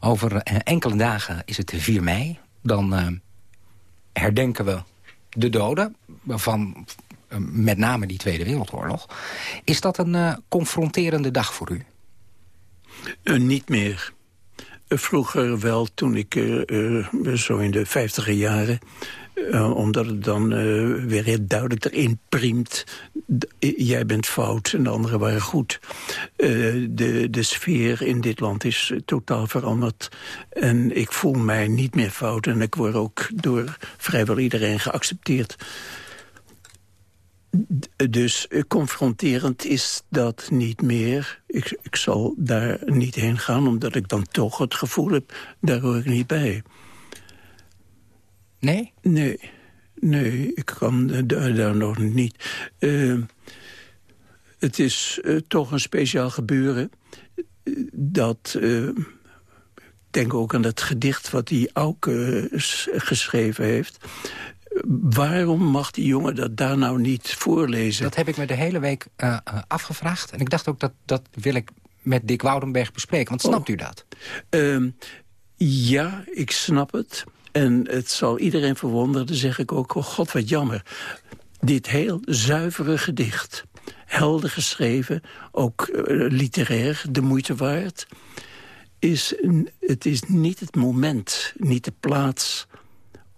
over enkele dagen is het 4 mei. Dan herdenken we de doden van met name die Tweede Wereldoorlog. Is dat een confronterende dag voor u? Eh, niet meer. Eh, vroeger wel, toen ik eh, zo in de vijftiger jaren... omdat het dan weer heel duidelijk erin priemt... jij bent fout en de anderen waren goed. De, de sfeer in dit land is totaal veranderd. En ik voel mij niet meer fout en ik word ook door vrijwel iedereen geaccepteerd. Dus eh, confronterend is dat niet meer. Ik, ik zal daar niet heen gaan, omdat ik dan toch het gevoel heb... daar hoor ik niet bij. Nee? Nee, nee, ik kan daar, daar nog niet. Eh, het is eh, toch een speciaal gebeuren... dat... ik denk ook aan het gedicht wat die Auke geschreven heeft... Waarom mag die jongen dat daar nou niet voorlezen? Dat heb ik me de hele week eh, eh, afgevraagd. En ik dacht ook dat dat wil ik met Dick Woudenberg bespreken. Want snapt u dat? Ehm, ja, ik snap het. En het zal iedereen verwonderen, dan zeg ik ook... oh god, wat jammer. Dit heel zuivere gedicht. Helder geschreven, ook eh, literair, de moeite waard. Is, het is niet het moment, niet de plaats...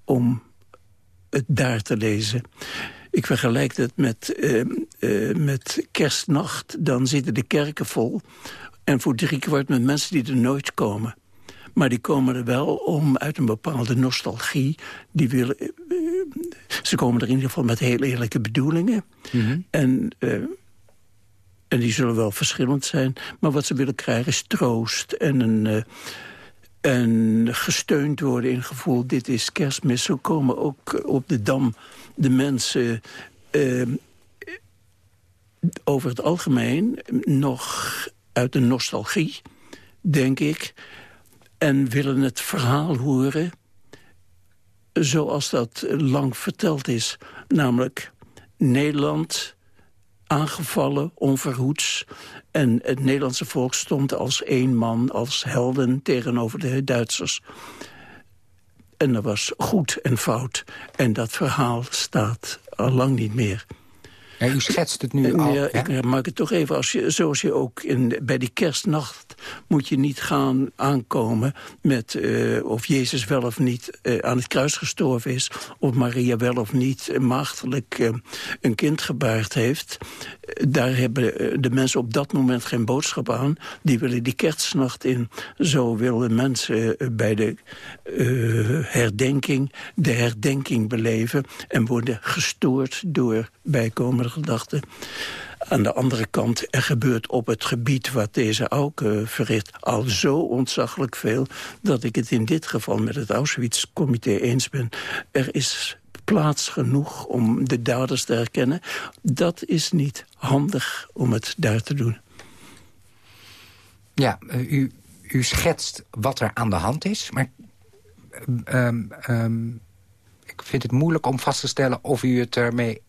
om het daar te lezen. ik vergelijk dat met, uh, uh, met kerstnacht. Dan zitten de kerken vol. En voor drie kwart met mensen die er nooit komen. Maar die komen er wel om uit een bepaalde nostalgie. Die willen, uh, ze komen er in ieder geval met heel eerlijke bedoelingen. Mm -hmm. En... En die zullen wel verschillend zijn. Maar wat ze willen krijgen is troost en een... En gesteund worden in gevoel, dit is kerstmis. Zo komen ook op de Dam de mensen uh, over het algemeen nog uit de nostalgie, denk ik. En willen het verhaal horen zoals dat lang verteld is. Namelijk Nederland aangevallen, onverhoeds. En het Nederlandse volk stond als één man, als helden tegenover de Duitsers. En er was goed en fout. En dat verhaal staat al lang niet meer. Ja, u schetst het nu al. Ja, ik maak het toch even, als je, zoals je ook in, bij die kerstnacht... moet je niet gaan aankomen met uh, of Jezus wel of niet uh, aan het kruis gestorven is... of Maria wel of niet maagdelijk uh, een kind gebaard heeft. Daar hebben de mensen op dat moment geen boodschap aan. Die willen die kerstnacht in. Zo willen mensen bij de herdenking de herdenking beleven... en worden gestoord door bijkomende gedachte. Aan de andere kant, er gebeurt op het gebied wat deze Auken verricht... al zo ontzaglijk veel dat ik het in dit geval met het Auschwitz-comité eens ben. Er is plaats genoeg om de daders te herkennen. Dat is niet handig om het daar te doen. Ja, u, u schetst wat er aan de hand is, maar... Um, um, ik vind het moeilijk om vast te stellen of u het ermee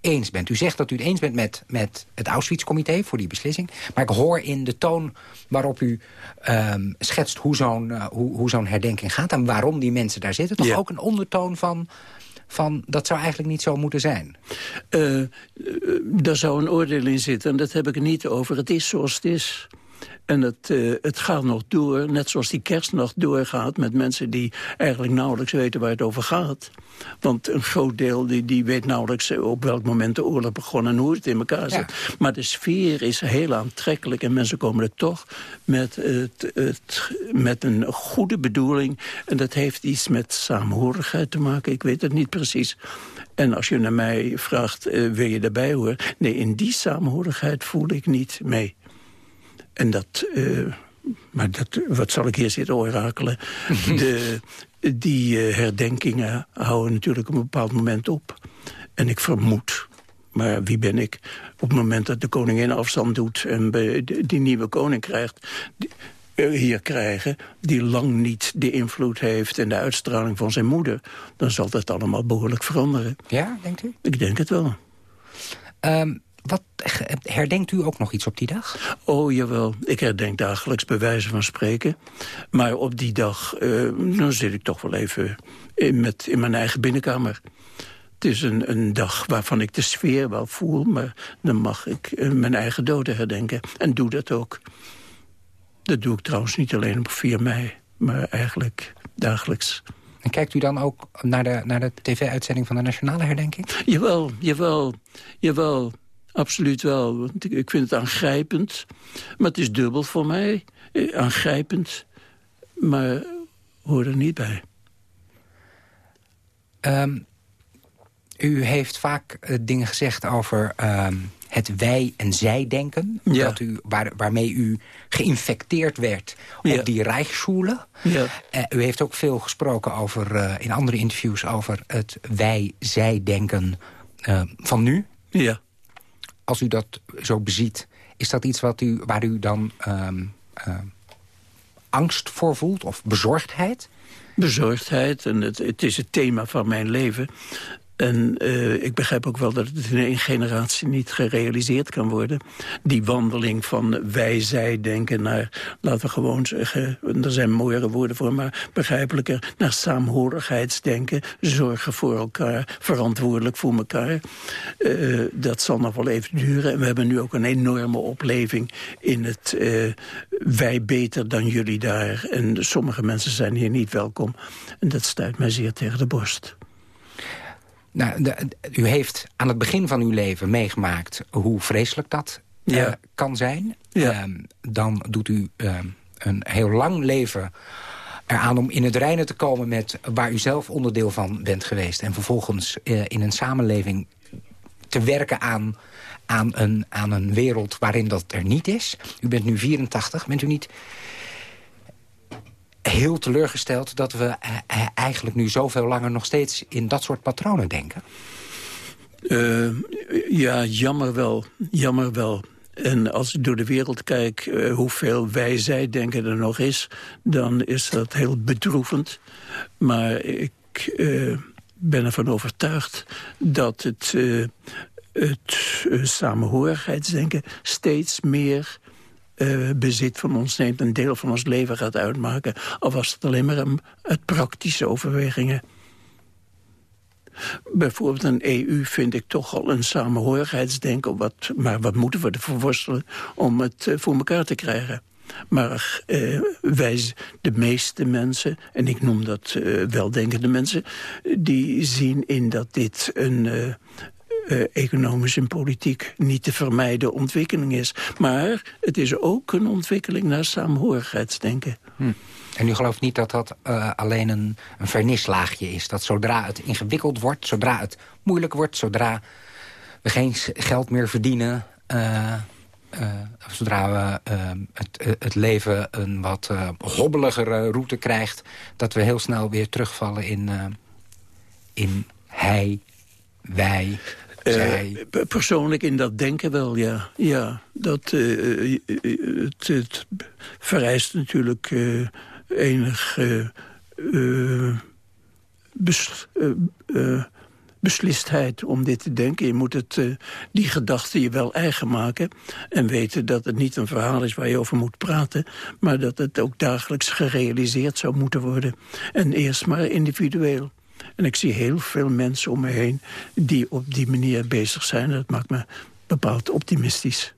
eens bent. U zegt dat u het eens bent met, met het Auschwitz-comité voor die beslissing. Maar ik hoor in de toon waarop u um, schetst hoe zo'n uh, hoe, hoe zo'n herdenking gaat... en waarom die mensen daar zitten, toch ja. ook een ondertoon van van dat zou eigenlijk niet zo moeten zijn? Uh, daar zou een oordeel in zitten en dat heb ik niet over. Het is zoals het is. En het, uh, het gaat nog door, net zoals die kerstnacht doorgaat... met mensen die eigenlijk nauwelijks weten waar het over gaat. Want een groot deel die, die weet nauwelijks op welk moment de oorlog begon... en hoe het in elkaar zit. Ja. Maar de sfeer is heel aantrekkelijk en mensen komen er toch met, het, het, met een goede bedoeling. En dat heeft iets met saamhorigheid te maken, ik weet het niet precies. En als je naar mij vraagt, uh, wil je daarbij horen? Nee, in die saamhorigheid voel ik niet mee. En dat, uh, maar dat, wat zal ik hier zitten orakelen? De, die uh, herdenkingen houden natuurlijk op een bepaald moment op. En ik vermoed, maar wie ben ik... op het moment dat de koningin afstand doet en die nieuwe koning krijgt... Die, hier krijgen, die lang niet de invloed heeft... en de uitstraling van zijn moeder... dan zal dat allemaal behoorlijk veranderen. Ja, denkt u? Ik denk het wel. Um, wat, herdenkt u ook nog iets op die dag? Oh, jawel. Ik herdenk dagelijks bij wijze van spreken. Maar op die dag, uh, dan zit ik toch wel even in, met, in mijn eigen binnenkamer. Het is een, een dag waarvan ik de sfeer wel voel... maar dan mag ik uh, mijn eigen doden herdenken. En doe dat ook. Dat doe ik trouwens niet alleen op 4 mei, maar eigenlijk dagelijks. En kijkt u dan ook naar de, naar de tv-uitzending van de Nationale Herdenking? Jawel, jawel, jawel. Absoluut wel. Want ik vind het aangrijpend. Maar het is dubbel voor mij. Aangrijpend. Maar hoor er niet bij. Um, u heeft vaak uh, dingen gezegd over um, het wij- en zij-denken. Ja. Dat u, waar, waarmee u geïnfecteerd werd op Ja. die Rijksschule. Ja. Uh, u heeft ook veel gesproken over, in andere interviews... over het wij-zij-denken van nu. Ja. Als u dat zo beziet, is dat iets wat u, waar u dan um, angst voor voelt of bezorgdheid? Bezorgdheid, en het, het is het thema van mijn leven. En uh, ik begrijp ook wel dat het in één generatie niet gerealiseerd kan worden. Die wandeling van wij-zij denken naar, laten we gewoon zeggen... er zijn mooiere woorden voor, maar begrijpelijker... naar saamhorigheidsdenken, zorgen voor elkaar, verantwoordelijk voor elkaar. Uh, dat zal nog wel even duren. En we hebben nu ook een enorme opleving in het uh, wij beter dan jullie daar. En sommige mensen zijn hier niet welkom. En dat stuit mij zeer tegen de borst. Nou, de- u heeft aan het begin van uw leven meegemaakt hoe vreselijk dat eh, kan zijn. Ehm, dan doet u ehm, een heel lang leven eraan om in het reinen te komen met waar u zelf onderdeel van bent geweest. En vervolgens eh, in een samenleving te werken aan, aan, een, aan een wereld waarin dat er niet is. U bent nu 84. Bent u niet heel teleurgesteld dat we eh, eh, eigenlijk nu zoveel langer nog steeds in dat soort patronen denken? Eh, ja, jammer wel. Jammer wel. En als ik door de wereld kijk hoeveel wij-zij denken er nog is... dan is dat heel bedroevend. Maar ik ben ervan overtuigd dat het, het samenhorigheidsdenken... steeds meer eh, bezit van ons neemt... een deel van ons leven gaat uitmaken. Al was het alleen maar een, uit praktische overwegingen. Bijvoorbeeld een EU vind ik toch al een samenhorigheidsdenken. Wat, maar wat moeten we ervoor worstelen om het eh, voor elkaar te krijgen? Maar eh, wij, de meeste mensen, en ik noem dat eh, weldenkende mensen... die zien in dat dit een eh, economisch en politiek niet te vermijden ontwikkeling is. Maar het is ook een ontwikkeling naar samenhorigheidsdenken. Hm. En u gelooft niet dat dat eh, alleen een, een vernislaagje is? Dat zodra het ingewikkeld wordt, zodra het moeilijk wordt... zodra we geen geld meer verdienen... eh, zodra we het, het leven een wat hobbeligere route krijgt... dat we heel snel weer terugvallen in, in hij, wij, zij... Eh, persoonlijk in dat denken wel, ja. ja dat, eh, eh, het, het vereist natuurlijk eh, enig bes- beslistheid om dit te denken. Je moet het, die gedachten je wel eigen maken... en weten dat het niet een verhaal is waar je over moet praten... maar dat het ook dagelijks gerealiseerd zou moeten worden. En eerst maar individueel. En ik zie heel veel mensen om me heen die op die manier bezig zijn. Dat maakt me bepaald optimistisch.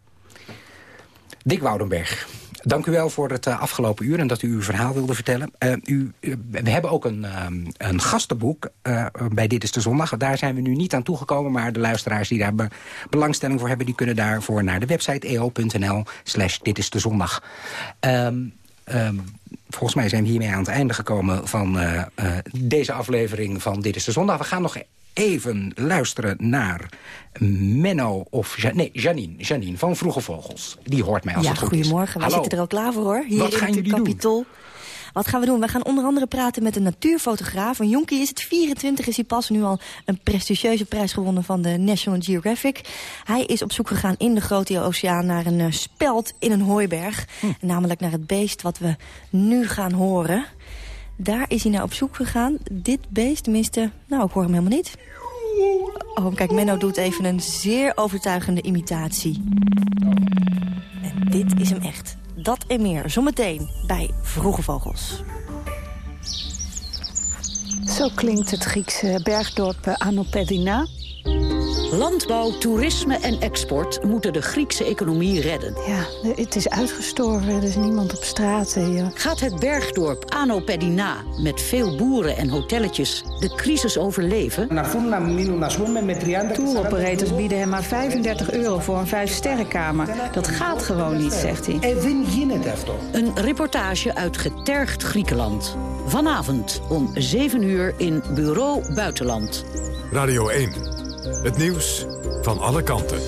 Dick Woudenberg, dank u wel voor het eh, afgelopen uur... en dat u uw verhaal wilde vertellen. Eh, u, eh, we hebben ook een, een gastenboek bij Dit is de Zondag. Daar zijn we nu niet aan toegekomen... maar de luisteraars die daar be- belangstelling voor hebben... die kunnen daarvoor naar de website eo.nl slash Dit is de Zondag. Ehm, ehm, volgens mij zijn we hiermee aan het einde gekomen... van eh, eh, deze aflevering van Dit is de Zondag. We gaan nog even luisteren naar Menno of... Ja, nee, Janine, Janine van Vroege Vogels. Die hoort mij als ja, het goed is. goedemorgen. Wij Hallo. zitten er al klaar voor hoor. Hier Wat in gaan het jullie doen? Wat gaan we doen? We gaan onder andere praten met een natuurfotograaf. Een jonkie is het, 24 is hij pas. Nu al een prestigieuze prijs gewonnen van de National Geographic. Hij is op zoek gegaan in de grote oceaan naar een eh, speld in een hooiberg. Hm. Namelijk naar het beest wat we nu gaan horen. Daar is hij naar op zoek gegaan. Dit beest, tenminste, nou ik hoor hem helemaal niet. Oh, kijk, Menno doet even een zeer overtuigende imitatie. En dit is hem echt. Dat en meer, zometeen bij Vroege Vogels. Zo klinkt het Griekse bergdorp Anopedina. Landbouw, toerisme en export moeten de Griekse economie redden. Ja, het is uitgestorven, er is niemand op straat. Gaat het bergdorp Anopedina met veel boeren en hotelletjes de crisis overleven? Tour-operators bieden hem maar 35 euro voor een vijfsterrenkamer. Dat gaat gewoon niet, zegt hij. Een reportage uit getergd Griekenland. Vanavond om 7 uur in Bureau Buitenland. Radio 1. Het nieuws van alle kanten.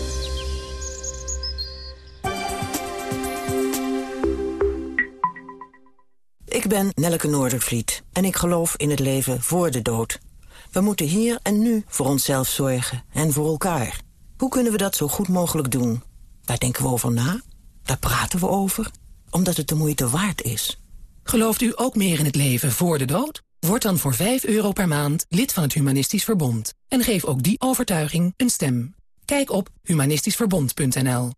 Ik ben Nelleke Noordervliet en ik geloof in het leven voor de dood. We moeten hier en nu voor onszelf zorgen en voor elkaar. Hoe kunnen we dat zo goed mogelijk doen? Daar denken we over na, daar praten we over, omdat het de moeite waard is. Gelooft u ook meer in het leven voor de dood? Word dan voor 5 euro per maand lid van het Humanistisch Verbond. En geef ook die overtuiging een stem. Kijk op humanistischverbond.nl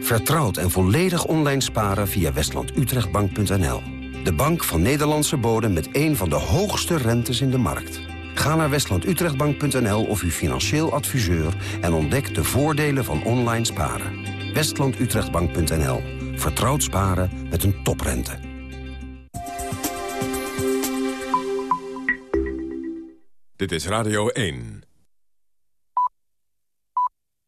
Vertrouwd en volledig online sparen via westlandutrechtbank.nl. De bank van Nederlandse bodem met een van de hoogste rentes in de markt. Ga naar westlandutrechtbank.nl of uw financieel adviseur... en ontdek de voordelen van online sparen. westlandutrechtbank.nl. Vertrouwd sparen met een toprente. Dit is Radio 1.